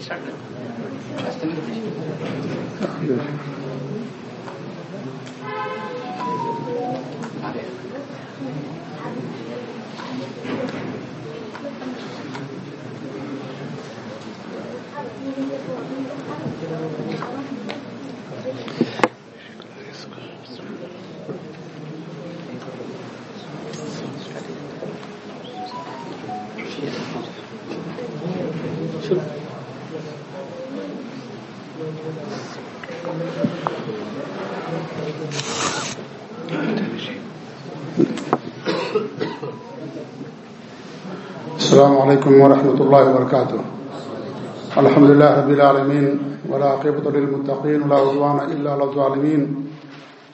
سر السلام عليكم ورحمة الله وبركاته. الحمد لله رب العالمين، ولا عقبة للمتقين، ولا عدوان إلا على الظالمين.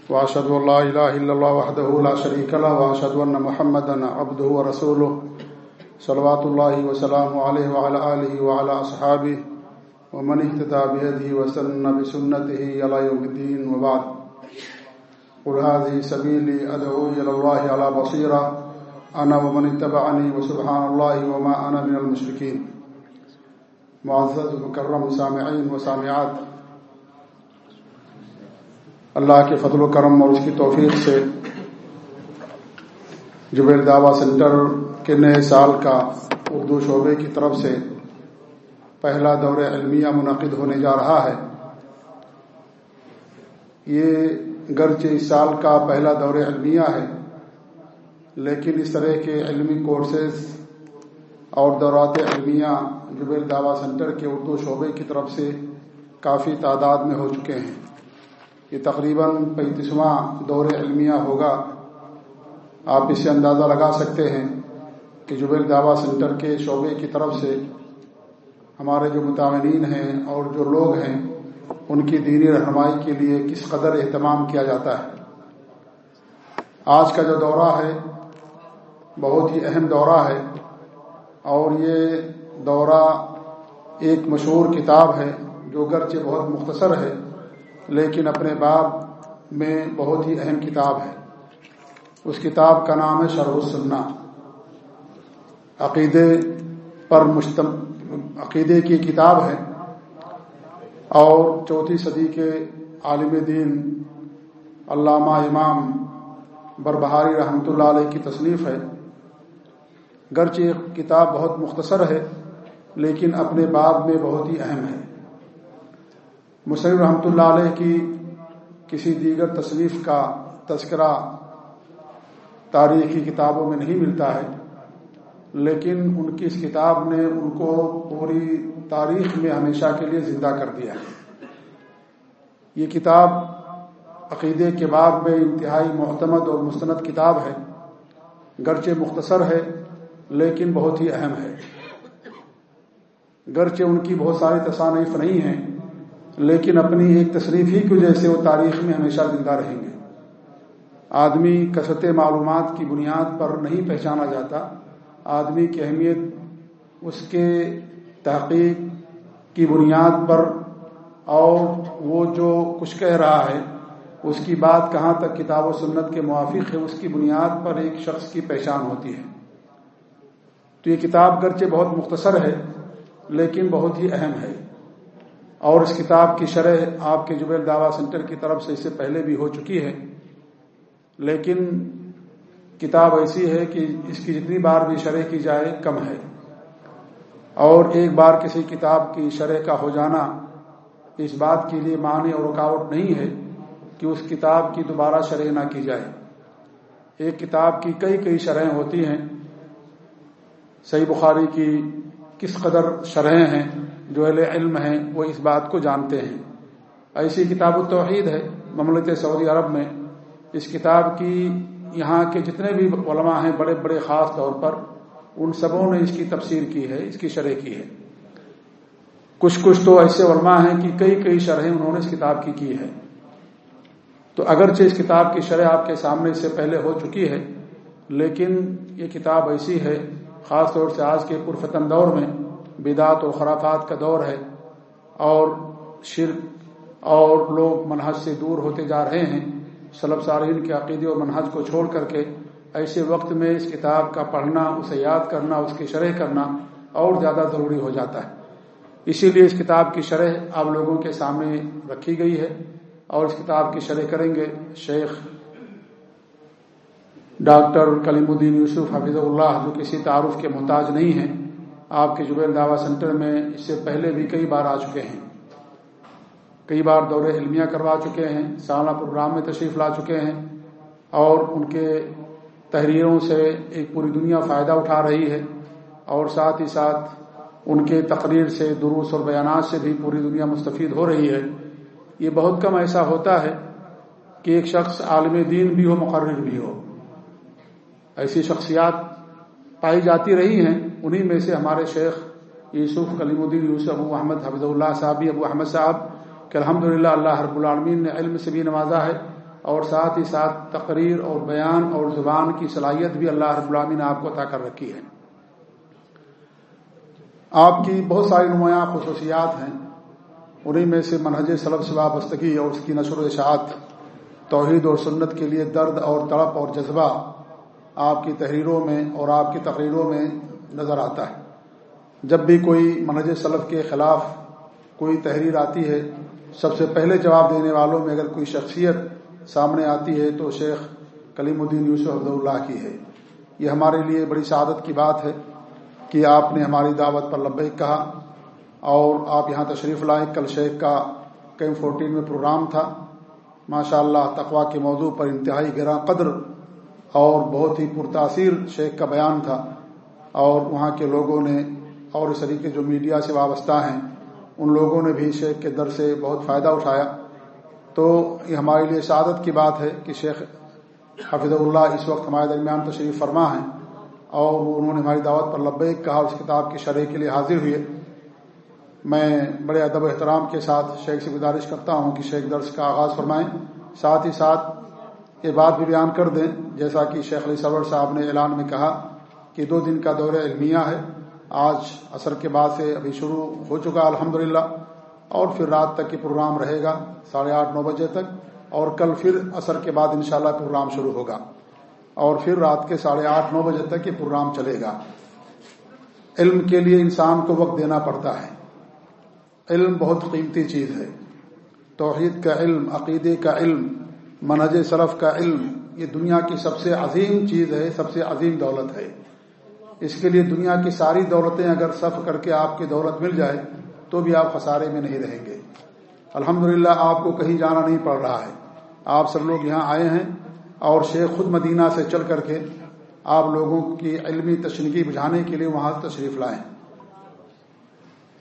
وأشهد أن لا إله إلا الله وحده لا شريك له، وأشهد أن محمدا عبده ورسوله. صلوات الله وسلامه عليه وعلى آله وعلى أصحابه، ومن اهتدى بهده وسن بسنته إلى يوم الدين. وبعد، قل هذه سبيلي أدعو إلى الله على بصيرة. أنا ومن اتبعني وسبحان الله وما أنا من المشركين معزز مكرم سامعين وسامعات اللہ کے فضل و کرم اور اس کی توفیق سے جبیر دعوی سینٹر کے نئے سال کا اردو شعبے کی طرف سے پہلا دور علمیہ منعقد ہونے جا رہا ہے۔ یہ گرچہ اس سال کا پہلا دور علمیہ ہے لیکن اس طرح کے علمی کورسز اور دورات علمیہ جبیل دعوی سینٹر کے اردو شعبے کی طرف سے کافی تعداد میں ہو چکے ہیں۔ یہ تقریباً پینتیسواں دور علمیہ ہوگا۔ آپ اسے اندازہ لگا سکتے ہیں کہ جبیل دعوی سینٹر کے شعبے کی طرف سے ہمارے جو متعین ہیں اور جو لوگ ہیں، ان کی دینی رہنمائی کے لیے کس قدر اہتمام کیا جاتا ہے۔ آج کا جو دورہ ہے بہت ہی اہم دورہ ہے اور یہ دورہ ایک مشہور کتاب ہے جو گرچہ بہت مختصر ہے لیکن اپنے باب میں بہت ہی اہم کتاب ہے۔ اس کتاب کا نام ہے شرح السنہ۔ عقیدے پر مشتم، عقیدے کی کتاب ہے۔ اور چوتھی صدی کے عالم دین علامہ امام بربہاری رحمۃ اللہ علیہ کی تصنیف ہے۔ گرچہ کتاب بہت مختصر ہے، لیکن اپنے باب میں بہت ہی اہم ہے۔ مسلم رحمۃ اللہ علیہ کی کسی دیگر تصنیف کا تذکرہ تاریخی کتابوں میں نہیں ملتا ہے، لیکن ان کی اس کتاب نے ان کو پوری تاریخ میں ہمیشہ کے لیے زندہ کر دیا ہے۔ یہ کتاب عقیدے کے بعد میں انتہائی محتمد اور مستند کتاب ہے، گرچہ مختصر ہے لیکن بہت ہی اہم ہے۔ گرچہ ان کی بہت ساری تصانیف نہیں ہیں، لیکن اپنی ایک تصریف ہی کی وجہ سے وہ تاریخ میں ہمیشہ زندہ رہیں گے۔ آدمی کثرت معلومات کی بنیاد پر نہیں پہچانا جاتا، آدمی کی اہمیت اس کے تحقیق کی بنیاد پر، اور وہ جو کچھ کہہ رہا ہے، اس کی بات کہاں تک کتاب و سنت کے موافق ہے، اس کی بنیاد پر ایک شخص کی پہچان ہوتی ہے۔ تو یہ کتاب گرچہ بہت مختصر ہے، لیکن بہت ہی اہم ہے۔ اور اس کتاب کی شرح آپ کے جبیل دعوی سینٹر کی طرف سے اس سے پہلے بھی ہو چکی ہے۔ لیکن کتاب ایسی ہے کہ اس کی جتنی بار بھی شرح کی جائے کم ہے۔ اور ایک بار کسی کتاب کی شرح کا ہو جانا اس بات کے لیے معنی اور رکاوٹ نہیں ہے کہ اس کتاب کی دوبارہ شرح نہ کی جائے۔ ایک کتاب کی کئی کئی شرحیں ہوتی ہیں۔ صحیح بخاری کی کس قدر شرحیں ہیں، جو اہل علم ہیں، وہ اس بات کو جانتے ہیں۔ ایسی کتاب التوحید ہے مملکت سعودی عرب میں۔ اس کتاب کی یہاں کے جتنے بھی علماء ہیں، بڑے بڑے خاص طور پر، ان سبوں نے اس کی تفسیر کی ہے، اس کی شرح کی ہے۔ کچھ کچھ تو ایسے علماء ہیں کہ کئی کئی شرحیں انہوں نے اس کتاب کی کی ہے۔ تو اگرچہ اس کتاب کی شرح آپ کے سامنے سے پہلے ہو چکی ہے، لیکن یہ کتاب ایسی ہے خاص طور سے آج کے پرفتن دور میں بدعت و خرافات کا دور ہے اور شرک اور لوگ منحج سے دور ہوتے جا رہے ہیں سلب صارحین کے عقیدے اور منحج کو چھوڑ کر کے ایسے وقت میں اس کتاب کا پڑھنا، اسے یاد کرنا، اس کی شرح کرنا اور زیادہ ضروری ہو جاتا ہے۔ اسی لیے اس کتاب کی شرح آپ لوگوں کے سامنے رکھی گئی ہے اور اس کتاب کی شرح کریں گے شیخ ڈاکٹر کلیم الدین یوسف حفیظ اللہ، جو کسی تعارف کے محتاج نہیں ہیں، آپ کے جبیر دعوی سینٹر میں اس سے پہلے بھی کئی بار آ چکے ہیں۔ کئی بار دور علمیہ کروا چکے ہیں، سالانہ پروگرام میں تشریف لا چکے ہیں، اور ان کے تحریروں سے ایک پوری دنیا فائدہ اٹھا رہی ہے، اور ساتھ ہی ساتھ ان کے تقریر سے، دروس اور بیانات سے بھی پوری دنیا مستفید ہو رہی ہے۔ یہ بہت کم ایسا ہوتا ہے کہ ایک شخص عالم دین بھی ہو، مقرر بھی ہو۔ ایسی شخصیات پائی جاتی رہی ہیں، انہی میں سے ہمارے شیخ یوسف کلیم الدین یوسف، ابو احمد حفظ اللہ صاحب ابو احمد صاحب، کہ الحمد اللہ رب العالمین نے علم سے بھی نوازا ہے، اور ساتھ ہی ساتھ تقریر اور بیان اور زبان کی صلاحیت بھی اللہ رب العالمین نے آپ کو عطا کر رکھی ہے۔ آپ کی بہت ساری نمایاں خصوصیات ہیں انہیں میں سے منہج سلب سے وابستگی اور اس کی نشر و اشاعت توحید اور سنت کے لیے درد اور تڑپ اور جذبہ آپ کی تحریروں میں اور آپ کی تقریروں میں نظر آتا ہے۔ جب بھی کوئی منہج سلف کے خلاف کوئی تحریر آتی ہے، سب سے پہلے جواب دینے والوں میں اگر کوئی شخصیت سامنے آتی ہے تو شیخ کلیم الدین یوسف عبد اللہ کی ہے۔ یہ ہمارے لیے بڑی سعادت کی بات ہے کہ آپ نے ہماری دعوت پر لبیک کہا اور آپ یہاں تشریف لائے۔ کل شیخ کا کیم فورٹین میں پروگرام تھا۔ ماشاء اللہ تقوا کے موضوع پر انتہائی گراں قدر اور بہت ہی پرتاثیر شیخ کا بیان تھا اور وہاں کے لوگوں نے اور اس طریقے جو میڈیا سے وابستہ ہیں، ان لوگوں نے بھی شیخ کے در سے بہت فائدہ اٹھایا۔ تو یہ ہمارے لیے سعادت کی بات ہے کہ شیخ حفظ اللہ اس وقت ہمارے درمیان تشریف فرما ہیں اور وہ انہوں نے ہماری دعوت پر لبیک کہا اس کتاب کی شرح کے لیے حاضر ہوئے۔ میں بڑے ادب و احترام کے ساتھ شیخ سے گزارش کرتا ہوں کہ شیخ درس کا آغاز فرمائیں۔ ساتھ ہی ساتھ یہ بات بھی بیان کر دیں، جیسا کہ شیخ علی سرور صاحب نے اعلان میں کہا کہ دو دن کا دورہ علمیہ ہے۔ آج عصر کے بعد سے ابھی شروع ہو چکا الحمد اور پھر رات تک یہ پروگرام رہے گا، ساڑھے آٹھ، نو بجے تک۔ اور کل پھر عصر کے بعد انشاءاللہ پروگرام شروع ہوگا۔ اور پھر رات کے ساڑھے آٹھ، نو بجے تک یہ پروگرام چلے گا۔ علم کے لیے انسان کو وقت دینا پڑتا ہے۔ علم بہت قیمتی چیز ہے۔ توحید کا علم، عقیدے کا علم منہج صرف کا علم، یہ دنیا کی سب سے عظیم چیز ہے، سب سے عظیم دولت ہے۔ اس کے لیے دنیا کی ساری دولتیں اگر صف کر کے آپ کی دولت مل جائے، تو بھی آپ خسارے میں نہیں رہیں گے۔ الحمد آپ کو کہیں جانا نہیں پڑ رہا ہے۔ آپ سب لوگ یہاں آئے ہیں اور شیخ خود مدینہ سے چل کر کے آپ لوگوں کی علمی تشنگی بجھانے کے لیے وہاں تشریف لائیں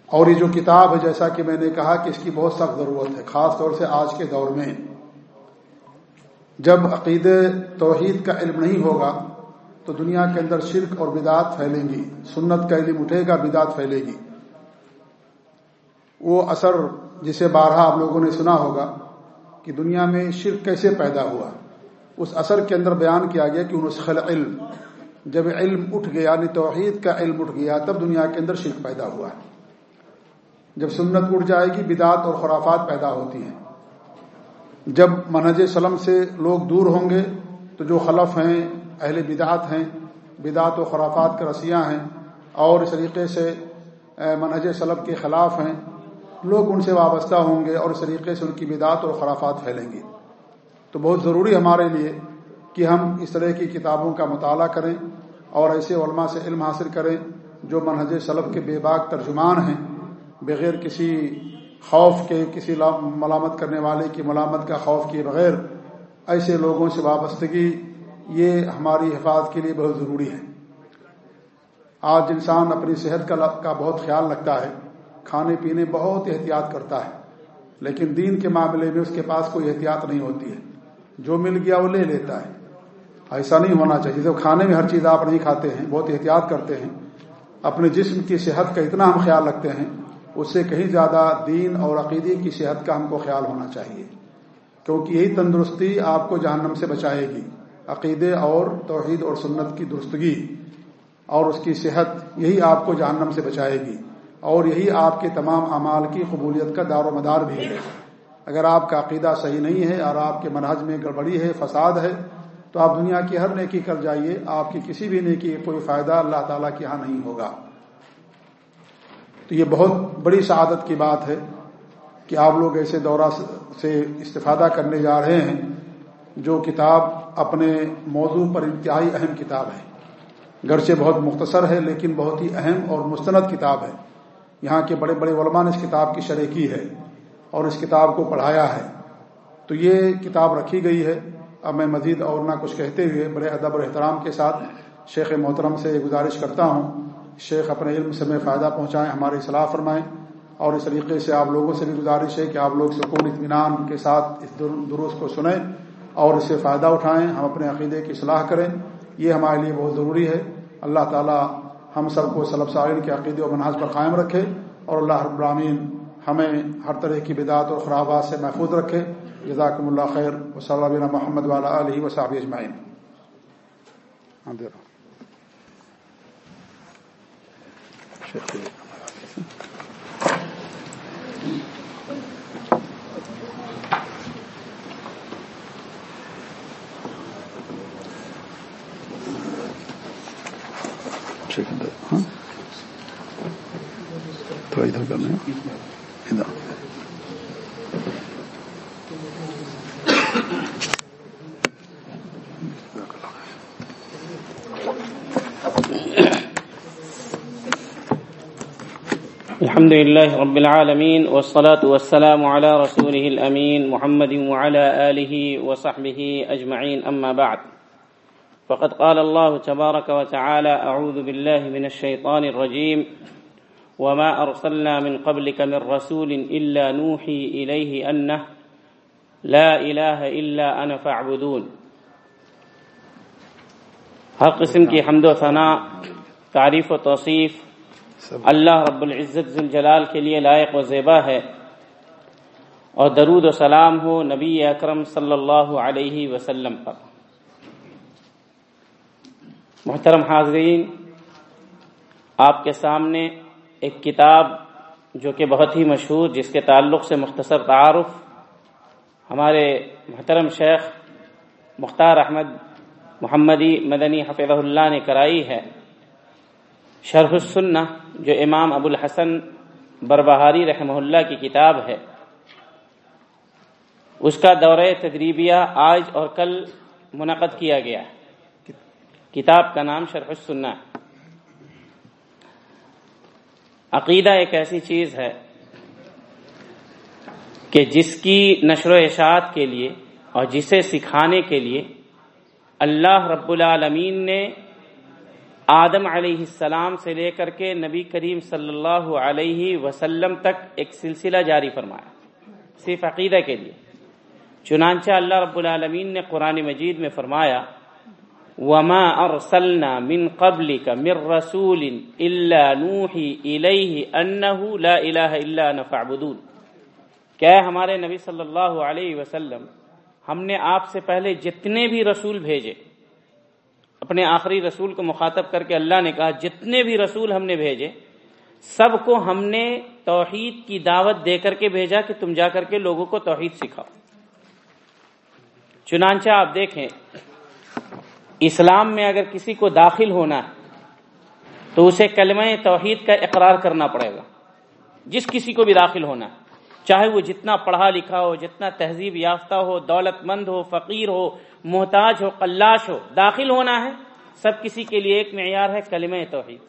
اور یہ جو کتاب ہے، جیسا کہ میں نے کہا کہ اس کی بہت سخت ضرورت ہے، خاص طور سے آج کے دور میں۔ جب عقید توحید کا علم نہیں ہوگا تو دنیا کے اندر شرک اور بدعت پھیلیں گی، سنت کا علم اٹھے گا بدعت پھیلے گی۔ وہ اثر جسے بارہا آپ لوگوں نے سنا ہوگا کہ دنیا میں شرک کیسے پیدا ہوا۔ اس اثر کے اندر بیان کیا گیا کہ انسخل علم، جب علم اٹھ گیا یعنی توحید کا علم اٹھ گیا، تب دنیا کے اندر شرک پیدا ہوا۔ جب سنت اٹھ جائے گی بدعت اور خرافات پیدا ہوتی ہیں۔ جب منہج سلم سے لوگ دور ہوں گے تو جو خلف ہیں، اہل بدعت ہیں، بدعت و خرافات کے رسیاں ہیں اور اس طریقے سے منہج سلب کے خلاف ہیں، لوگ ان سے وابستہ ہوں گے اور اس طریقے سے ان کی بدعت اور خرافات پھیلیں گی تو بہت ضروری ہمارے لیے کہ ہم اس طرح کی کتابوں کا مطالعہ کریں اور ایسے علماء سے علم حاصل کریں جو منہج سلب کے بے باک ترجمان ہیں، بغیر کسی خوف کے کسی ملامت کرنے والے کی ملامت کا خوف کیے بغیر ایسے لوگوں سے وابستگی یہ ہماری حفاظت کے لیے بہت ضروری ہے۔ آج انسان اپنی صحت کا بہت خیال رکھتا ہے، کھانے پینے بہت احتیاط کرتا ہے، لیکن دین کے معاملے میں اس کے پاس کوئی احتیاط نہیں ہوتی ہے۔ جو مل گیا وہ لے لیتا ہے۔ ایسا نہیں ہونا چاہیے۔ جب کھانے میں ہر چیز آپ نہیں کھاتے ہیں، بہت احتیاط کرتے ہیں۔ اپنے جسم کی صحت کا اتنا ہم خیال رکھتے ہیں۔ اس سے کہیں زیادہ دین اور عقیدے کی صحت کا ہم کو خیال ہونا چاہیے۔ کیونکہ یہی تندرستی آپ کو جہنم سے بچائے گی۔ عقیدے اور توحید اور سنت کی درستگی اور اس کی صحت یہی آپ کو جہنم سے بچائے گی۔ اور یہی آپ کے تمام اعمال کی قبولیت کا دار و مدار بھی ہے۔ اگر آپ کا عقیدہ صحیح نہیں ہے اور آپ کے منہج میں گڑبڑی ہے، فساد ہے، تو آپ دنیا کی ہر نیکی کر جائیے۔ آپ کی کسی بھی نیکی کوئی فائدہ اللہ تعالیٰ کے یہاں نہیں ہوگا۔ تو یہ بہت بڑی سعادت کی بات ہے کہ آپ لوگ ایسے دورہ سے استفادہ کرنے جا رہے ہیں جو کتاب اپنے موضوع پر انتہائی اہم کتاب ہے۔ گرچہ بہت مختصر ہے، لیکن بہت ہی اہم اور مستند کتاب ہے۔ یہاں کے بڑے بڑے علماء نے اس کتاب کی شرح کی ہے اور اس کتاب کو پڑھایا ہے۔ تو یہ کتاب رکھی گئی ہے۔ اب میں مزید اور نہ کچھ کہتے ہوئے بڑے ادب اور احترام کے ساتھ شیخ محترم سے گزارش کرتا ہوں۔ شیخ اپنے علم سے میں فائدہ پہنچائیں، ہماری اصلاح فرمائیں اور اس طریقے سے آپ لوگوں سے بھی گزارش ہے کہ آپ لوگ سکون، اطمینان کے ساتھ اس درست کو سنیں اور اس سے فائدہ اٹھائیں، ہم اپنے عقیدے کی اصلاح کریں۔ یہ ہمارے لیے بہت ضروری ہے۔ اللہ تعالی ہم سب کو سلب سائن کے عقیدے و مناظ پر قائم رکھے اور اللہ ابراہین ہمیں ہر طرح کی بدعت اور خرابات سے محفوظ رکھے۔ جزاکم اللہ خیر۔ و صلی اللہ محمد والا علیہ وصاب اجمائن ہاں تھوڑا ادھر کرنا ادھر الحمد لله رب العالمين والصلاة والسلام على رسوله الأمين محمد وعلى آله وصحبه أجمعين. أما بعد، فقد قال الله تبارك وتعالى أعوذ بالله من الشيطان الرجيم وما أرسلنا من قبلك من رسول إلا نوحي إليه أنه لا إله إلا أنا فاعبدون. ہر قسم کی حمد و ثناء، تعریف و توصیف اللہ رب العزت ذوالجلال کے لیے لائق و زیبا ہے اور درود و سلام ہو نبی اکرم صلی اللہ علیہ وسلم پر۔ محترم حاضرین، آپ کے سامنے ایک کتاب جو کہ بہت ہی مشہور، جس کے تعلق سے مختصر تعارف ہمارے محترم شیخ مختار احمد محمدی مدنی حفظ اللہ نے کرائی ہے۔ شرح السنہ، جو امام ابو الحسن بربہاری رحمہ اللہ کی کتاب ہے، اس کا دورہ تدریبیہ آج اور کل منعقد کیا گیا کتاب کا نام شرح السنہ۔ عقیدہ ایک ایسی چیز ہے کہ جس کی نشر و اشاعت کے لیے اور جسے سکھانے کے لیے اللہ رب العالمین نے آدم علیہ السلام سے لے کر کے نبی کریم صلی اللہ علیہ وسلم تک ایک سلسلہ جاری فرمایا، صرف عقیدہ کے لیے۔ چنانچہ اللہ رب العالمین نے قرآن مجید میں فرمایا، وما ارسلنا من قبلك من رسول الا نوحي اليه انه لا اله الا انا فاعبدون۔ کہ ہمارے نبی صلی اللہ علیہ وسلم، ہم نے آپ سے پہلے جتنے بھی رسول بھیجے اپنے آخری رسول کو مخاطب کر کے اللہ نے کہا، جتنے بھی رسول ہم نے بھیجے، سب کو ہم نے توحید کی دعوت دے کر کے بھیجا کہ تم جا کر کے لوگوں کو توحید سکھاؤ۔ چنانچہ آپ دیکھیں، اسلام میں اگر کسی کو داخل ہونا ہے، تو اسے کلمہ توحید کا اقرار کرنا پڑے گا۔ جس کسی کو بھی داخل ہونا ہے۔ چاہے وہ جتنا پڑھا لکھا ہو، جتنا تہذیب یافتہ ہو، دولت مند ہو، فقیر ہو، محتاج ہو، قلاش ہو، داخل ہونا ہے، سب کسی کے لیے ایک معیار ہے، کلمہ توحید۔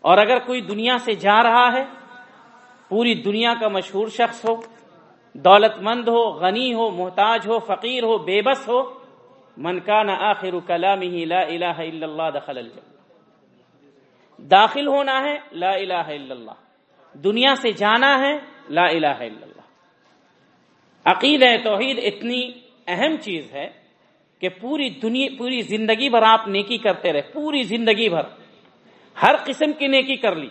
اور اگر کوئی دنیا سے جا رہا ہے، پوری دنیا کا مشہور شخص ہو، دولت مند ہو، غنی ہو، محتاج ہو، فقیر ہو، بے بس ہو، من کان آخر کلامہ لا الہ الا اللہ دخل الجنہ۔ داخل ہونا ہے، لا الہ الا اللہ۔ دنیا سے جانا ہے لا الہ الا اللہ۔ عقید توحید اتنی اہم چیز ہے کہ پوری دنیا، پوری زندگی بھر آپ نیکی کرتے رہے، پوری زندگی بھر۔ ہر قسم کی نیکی کر لی۔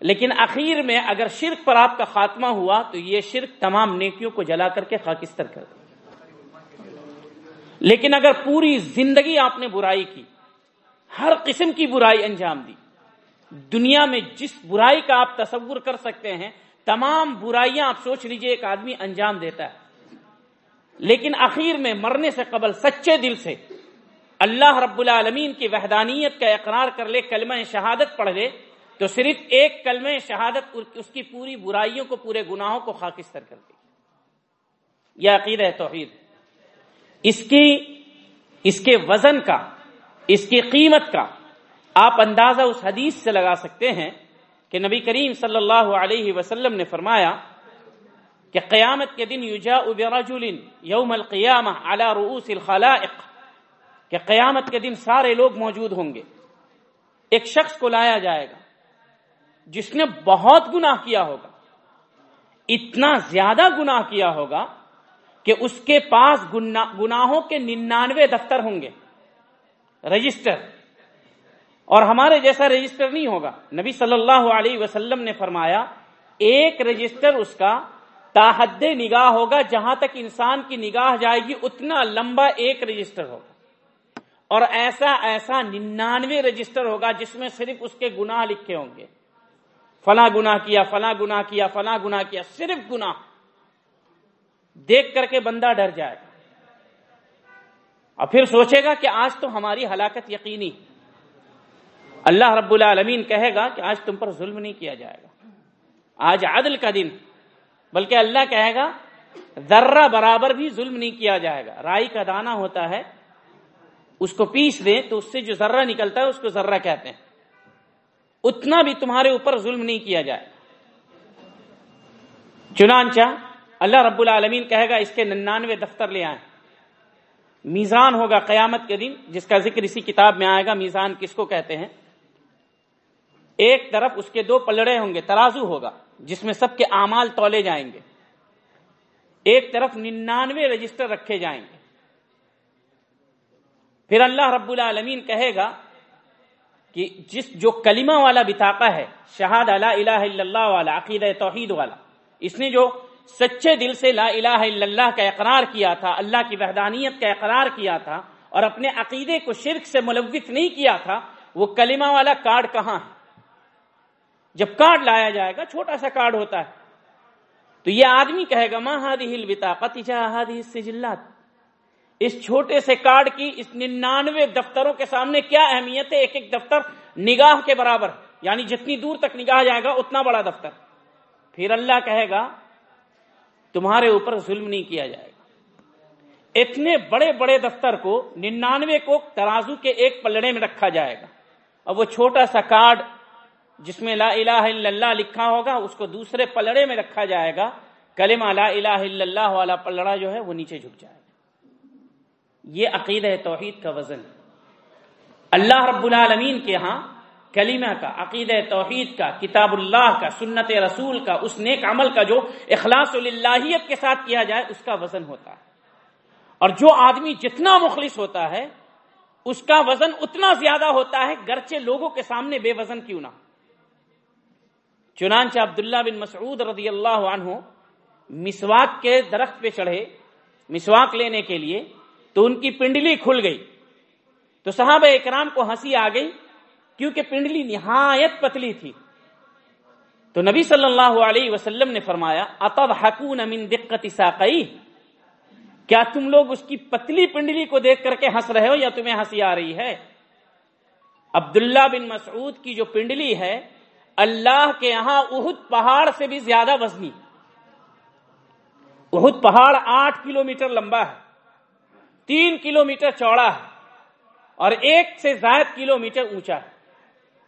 لیکن اخیر میں اگر شرک پر آپ کا خاتمہ ہوا تو یہ شرک تمام نیکیوں کو جلا کر کے خاکستر کر دیا۔ لیکن اگر پوری زندگی آپ نے برائی کی، ہر قسم کی برائی انجام دی، دنیا میں جس برائی کا آپ تصور کر سکتے ہیں تمام برائیاں آپ سوچ لیجیے، ایک آدمی انجام دیتا ہے۔ لیکن اخیر میں مرنے سے قبل سچے دل سے اللہ رب العالمین کی وحدانیت کا اقرار کر لے، کلمہ شہادت پڑھ لے، تو صرف ایک کلمہ شہادت اس کی پوری برائیوں کو، پورے گناہوں کو خاکستر کر دی۔ یہ عقید ہے توحید۔ اس کی، اس کے وزن کا، اس کی قیمت کا آپ اندازہ اس حدیث سے لگا سکتے ہیں کہ نبی کریم صلی اللہ علیہ وسلم نے فرمایا کہ قیامت کے دن یوجا برجل یوم القیامہ علی رؤوس الخلائق، کہ قیامت کے دن سارے لوگ موجود ہوں گے۔ ایک شخص کو لایا جائے گا جس نے بہت گناہ کیا ہوگا، اتنا زیادہ گناہ کیا ہوگا کہ اس کے پاس گناہوں کے ننانوے دفتر ہوں گے۔ رجسٹر اور ہمارے جیسا رجسٹر نہیں ہوگا۔ نبی صلی اللہ علیہ وسلم نے فرمایا، ایک رجسٹر اس کا تاحد نگاہ ہوگا، جہاں تک انسان کی نگاہ جائے گی، اتنا لمبا ایک رجسٹر ہوگا۔ اور ایسا ایسا ننانوے رجسٹر ہوگا جس میں صرف اس کے گناہ لکھے ہوں گے۔ فلاں گناہ کیا، فلاں گناہ کیا، فلاں گناہ کیا، صرف گناہ۔ دیکھ کر کے بندہ ڈر جائے گا۔ اور پھر سوچے گا کہ آج تو ہماری ہلاکت یقینی۔ ہے اللہ رب العالمین کہے گا کہ آج تم پر ظلم نہیں کیا جائے گا۔ آج عدل کا دن۔ بلکہ اللہ کہے گا، ذرہ برابر بھی ظلم نہیں کیا جائے گا۔ رائی کا دانہ ہوتا ہے، اس کو پیس دیں تو اس سے جو ذرہ نکلتا ہے، اس کو ذرہ کہتے ہیں۔ اتنا بھی تمہارے اوپر ظلم نہیں کیا جائے۔ چنانچہ اللہ رب العالمین کہے گا، اس کے ننانوے دفتر لے آئیں۔ میزان ہوگا قیامت کے دن، جس کا ذکر اسی کتاب میں آئے گا۔ میزان کس کو کہتے ہیں؟ ایک طرف اس کے دو پلڑے ہوں گے، ترازو ہوگا، جس میں سب کے اعمال تولے جائیں گے۔ ایک طرف ننانوے رجسٹر رکھے جائیں گے۔ پھر اللہ رب العالمین کہے گا کہ جس جو کلمہ والا بتاقا ہے شہاد الہ الا اللہ والا عقید توحید والا، اس نے جو سچے دل سے لا الہ الا اللہ کا اقرار کیا تھا، اللہ کی وحدانیت کا اقرار کیا تھا، اور اپنے عقیدے کو شرک سے ملوث نہیں کیا تھا، وہ کلمہ والا کارڈ کہاں ہے؟ جب کارڈ لایا جائے گا، چھوٹا سا کارڈ ہوتا ہے۔ تو یہ آدمی کہے گا ماں ہادی ہل بتاقت سجلات اس چھوٹے سے کارڈ کی اس ننانوے دفتروں کے سامنے کیا اہمیت ہے؟ ایک ایک دفتر نگاہ کے برابر یعنی جتنی دور تک نگاہ جائے گا، اتنا بڑا دفتر۔ پھر اللہ کہے گا، تمہارے اوپر ظلم نہیں کیا جائے گا۔ اتنے بڑے بڑے دفتر کو، ننانوے کو ترازو کے ایک پلڑے میں رکھا جائے گا۔ اور وہ چھوٹا سا کارڈ جس میں لا الہ الا اللہ لکھا ہوگا، اس کو دوسرے پلڑے میں رکھا جائے گا۔ کلمہ لا الہ الا اللہ والا پلڑا جو ہے، وہ نیچے جھک جائے گا۔ یہ عقید ہے توحید کا وزن۔ اللہ رب العالمین کے ہاں کلیمہ کا عقید توحید کا، کتاب اللہ کا، سنت رسول کا، اس نیک عمل کا جو اخلاص اللہیت کے ساتھ کیا جائے، اس کا وزن ہوتا ہے۔ اور جو آدمی جتنا مخلص ہوتا ہے، اس کا وزن اتنا زیادہ ہوتا ہے، گرچہ لوگوں کے سامنے بے وزن کیوں نہ چنانچہ عبداللہ بن مسعود رضی اللہ عنہ مسواک کے درخت پہ چڑھے، مسواک لینے کے لیے تو ان کی پنڈلی کھل گئی۔ تو صحابہ اکرام کو ہنسی آ گئی کیونکہ پنڈلی نہایت پتلی تھی۔ تو نبی صلی اللہ علیہ وسلم نے فرمایا اتب حکون امین دقت ساقئی کیا تم لوگ اس کی پتلی پنڈلی کو دیکھ کر کے ہنس رہے ہو یا تمہیں ہنسی آ رہی ہے؟ عبداللہ بن مسعود کی جو پنڈلی ہے اللہ کے یہاں اہد پہاڑ سے بھی زیادہ وزنی۔ اہد پہاڑ آٹھ کلومیٹر لمبا ہے، تین کلومیٹر چوڑا ہے اور ایک سے زائد کلومیٹر اونچا ہے۔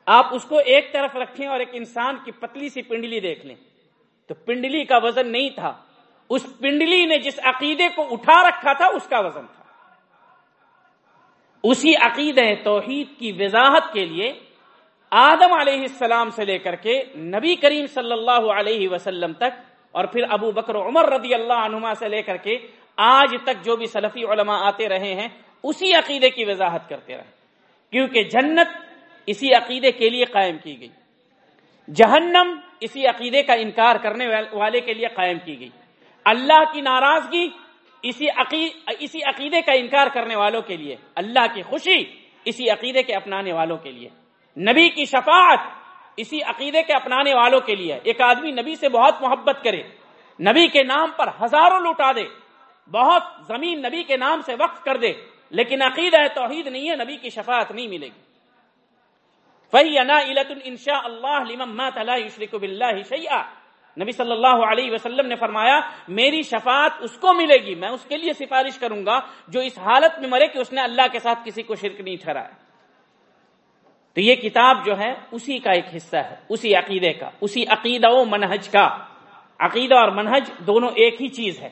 آپ اس کو ایک طرف رکھیں اور ایک انسان کی پتلی سی پنڈلی دیکھ لیں۔ تو پنڈلی کا وزن نہیں تھا۔ اس پنڈلی نے جس عقیدے کو اٹھا رکھا تھا، اس کا وزن تھا۔ اسی عقید توحید کی وضاحت کے لیے آدم علیہ السلام سے لے کر کے نبی کریم صلی اللہ علیہ وسلم تک اور پھر ابو بکر عمر رضی اللہ عنما سے لے کر کے آج تک جو بھی سلفی علماء آتے رہے ہیں، اسی عقیدے کی وضاحت کرتے رہے۔ کیونکہ جنت اسی عقیدے کے لیے قائم کی گئی۔ جہنم اسی عقیدے کا انکار کرنے والے کے لیے قائم کی گئی۔ اللہ کی ناراضگی اسی عقید اسی عقیدے کا انکار کرنے والوں کے لیے۔ اللہ کی خوشی اسی عقیدے کے اپنانے والوں کے لیے۔ نبی کی شفاعت اسی عقیدے کے اپنانے والوں کے لیے ایک آدمی نبی سے بہت محبت کرے، نبی کے نام پر ہزاروں لوٹا دے، بہت زمین نبی کے نام سے وقف کر دے، لیکن عقید ہے توحید نہیں ہے، نبی کی شفاعت نہیں ملے گی۔ انشاء اللہ شیئا۔ نبی صلی اللہ علیہ وسلم نے فرمایا، میری شفاعت اس کو ملے گی، میں اس کے لیے سفارش کروں گا جو اس حالت میں مرے کہ اس نے اللہ کے ساتھ کسی کو شرک نہیں ٹھہرایا۔ تو یہ کتاب جو ہے اسی کا ایک حصہ ہے، اسی عقیدے کا، اسی عقیدہ و منہج کا۔ عقیدہ اور منہج دونوں ایک ہی چیز ہے۔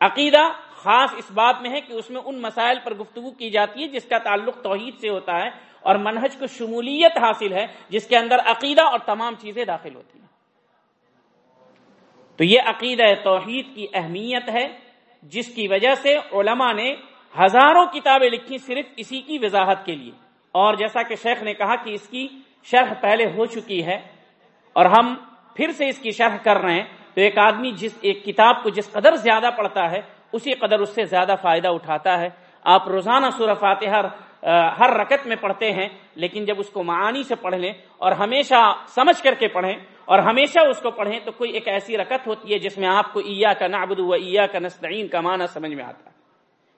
عقیدہ خاص اس بات میں ہے کہ اس میں ان مسائل پر گفتگو کی جاتی ہے جس کا تعلق توحید سے ہوتا ہے اور منہج کو شمولیت حاصل ہے جس کے اندر عقیدہ اور تمام چیزیں داخل ہوتی ہیں۔ تو یہ عقیدہ توحید کی اہمیت ہے، جس کی وجہ سے علماء نے ہزاروں کتابیں لکھی صرف اسی کی وضاحت کے لیے۔ اور جیسا کہ شیخ نے کہا کہ اس کی شرح پہلے ہو چکی ہے اور ہم پھر سے اس کی شرح کر رہے ہیں، تو ایک آدمی جس ایک کتاب کو جس قدر زیادہ پڑھتا ہے، اسی قدر اس سے زیادہ فائدہ اٹھاتا ہے۔ آپ روزانہ سورہ فاتحہ ہر رکت میں پڑھتے ہیں، لیکن جب اس کو معانی سے پڑھ لیں اور ہمیشہ سمجھ کر کے پڑھیں اور ہمیشہ اس کو پڑھیں، تو کوئی ایک ایسی رکت ہوتی ہے جس میں آپ کو ایا کا نعبد و ایا کا نستعین کا معنی سمجھ میں آتا ہے۔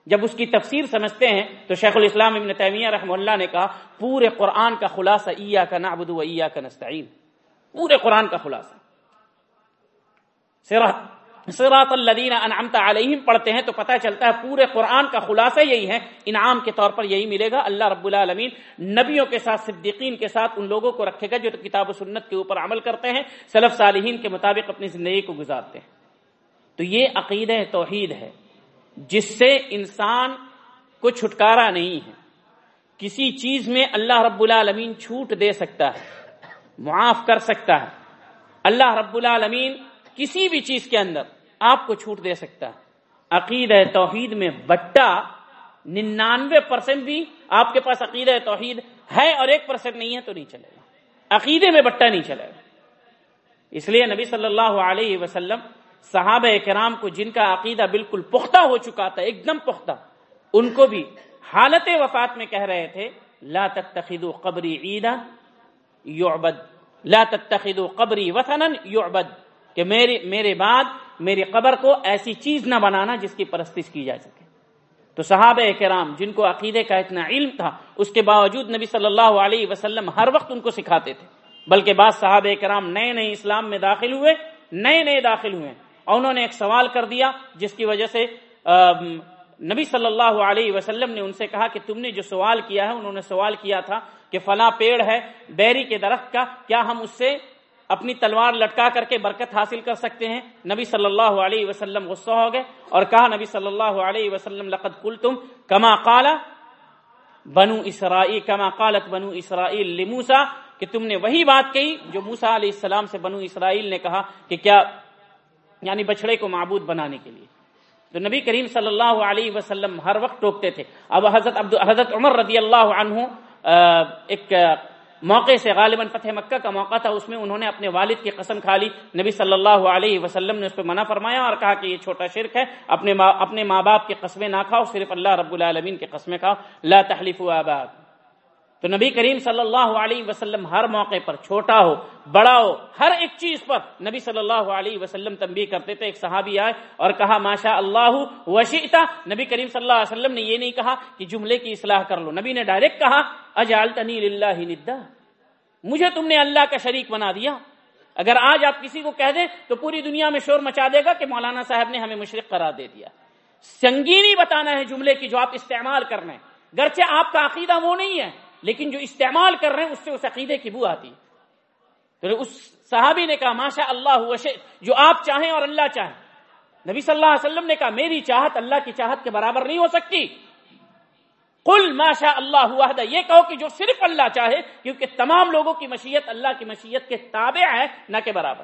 جب اس کی تفسیر سمجھتے ہیں تو شیخ الاسلام ابن تیمیہ رحمہ اللہ نے کہا، پورے قرآن کا خلاصہ ایا کا نعبد و ایا کا نستعین۔ پورے قرآن کا خلاصہ۔ صراط الذین انعمت علیہم۔ پڑھتے ہیں تو پتہ چلتا ہے پورے قرآن کا خلاصہ یہی ہے۔ انعام کے طور پر یہی ملے گا۔ اللہ رب العالمین نبیوں کے ساتھ، صدیقین کے ساتھ ان لوگوں کو رکھے گا جو کتاب و سنت کے اوپر عمل کرتے ہیں۔ سلف صالحین کے مطابق اپنی زندگی کو گزارتے ہیں۔ تو یہ عقید توحید ہے۔ جس سے انسان کو چھٹکارا نہیں ہے۔ کسی چیز میں اللہ رب العالمین چھوٹ دے سکتا ہے، معاف کر سکتا ہے۔ اللہ رب العالمین کسی بھی چیز کے اندر آپ کو چھوٹ دے سکتا ہے۔ عقید توحید میں بٹا ننانوے پرسینٹ بھی آپ کے پاس عقید توحید ہے اور ایک پرسینٹ نہیں ہے تو نہیں چلے گا۔ عقیدے میں بٹا نہیں چلے گا۔ اس لیے نبی صلی اللہ علیہ وسلم صحابہ کرام کو جن کا عقیدہ بالکل پختہ ہو چکا تھا، ایک دم پختہ، ان کو بھی حالت وفات میں کہہ رہے تھے، لا تتخذوا قبری عیدا یعبد، لا تتخذوا قبری وثنا یعبد، کہ میرے میرے بعد میری قبر کو ایسی چیز نہ بنانا جس کی پرستش کی جا سکے۔ تو صحابہ کرام جن کو عقیدے کا اتنا علم تھا، اس کے باوجود نبی صلی اللہ علیہ وسلم ہر وقت ان کو سکھاتے تھے، بلکہ بعض صحابہ کرام نئے نئے اسلام میں داخل ہوئے، نئے نئے داخل ہوئے۔ اور انہوں نے ایک سوال کر دیا جس کی وجہ سے نبی صلی اللہ علیہ وسلم نے ان سے کہا کہ تم نے جو سوال کیا ہے، انہوں نے سوال کیا تھا کہ فلاں پیڑ ہے بیری کے درخت کا، کیا ہم اس سے اپنی تلوار لٹکا کر کے برکت حاصل کر سکتے ہیں؟ نبی صلی اللہ علیہ وسلم غصہ ہو گئے اور کہا، نبی صلی اللہ علیہ وسلم، لقد کل تم کما کالا بنو اسرائی کما قالت بنو اسرائیل لموسا کہ تم نے وہی بات کہی جو موسا علیہ السلام سے بنو اسرائیل نے کہا کہ کیا یعنی بچڑے کو معبود بنانے کے لیے۔ تو نبی کریم صلی اللہ علیہ وسلم ہر وقت ٹوکتے تھے۔ اب حضرت عبد حضرت عمر رضی اللہ عنہ ایک موقع سے غالباً فتح مکہ کا موقع تھا، اس میں انہوں نے اپنے والد کی قسم کھا لی۔ نبی صلی اللہ علیہ وسلم نے اس پہ منع فرمایا اور کہا کہ یہ چھوٹا شرک ہے۔ اپنے اپنے ماں باپ کی قسمیں نہ کھاؤ، صرف اللہ رب العالمین کی قسمیں کھاؤ۔ لا تحلیف آباد تو نبی کریم صلی اللہ علیہ وسلم ہر موقع پر چھوٹا ہو، بڑا ہو، ہر ایک چیز پر نبی صلی اللہ علیہ وسلم تنبیہ کرتے تھے، ایک صحابی آئے اور کہا ماشاء اللہ وشیتا نبی کریم صلی اللہ علیہ وسلم نے یہ نہیں کہا کہ جملے کی اصلاح کر لو، نبی نے ڈائریکٹ کہا اجالتنی للہ ندا، مجھے تم نے اللہ کا شریک بنا دیا۔ اگر آج آپ کسی کو کہہ دیں تو پوری دنیا میں شور مچا دے گا کہ مولانا صاحب نے ہمیں مشرق قرار دے دیا۔ سنگینی بتانا ہے جملے کی جو آپ استعمال کر رہے ہیں۔ گرچہ آپ کا عقیدہ وہ نہیں ہے۔ لیکن جو استعمال کر رہے ہیں، اس سے اس عقیدے کی بو آتی۔ تو اس صحابی نے کہا، ماشاء اللہ جو آپ چاہیں اور اللہ چاہیں۔ نبی صلی اللہ علیہ وسلم نے کہا، میری چاہت اللہ کی چاہت کے برابر نہیں ہو سکتی۔ قل، ماشاء اللہ وحدہ، یہ کہو کہ جو صرف اللہ چاہے، کیونکہ تمام لوگوں کی مشیت اللہ کی مشیت کے تابع ہے، نہ کے برابر۔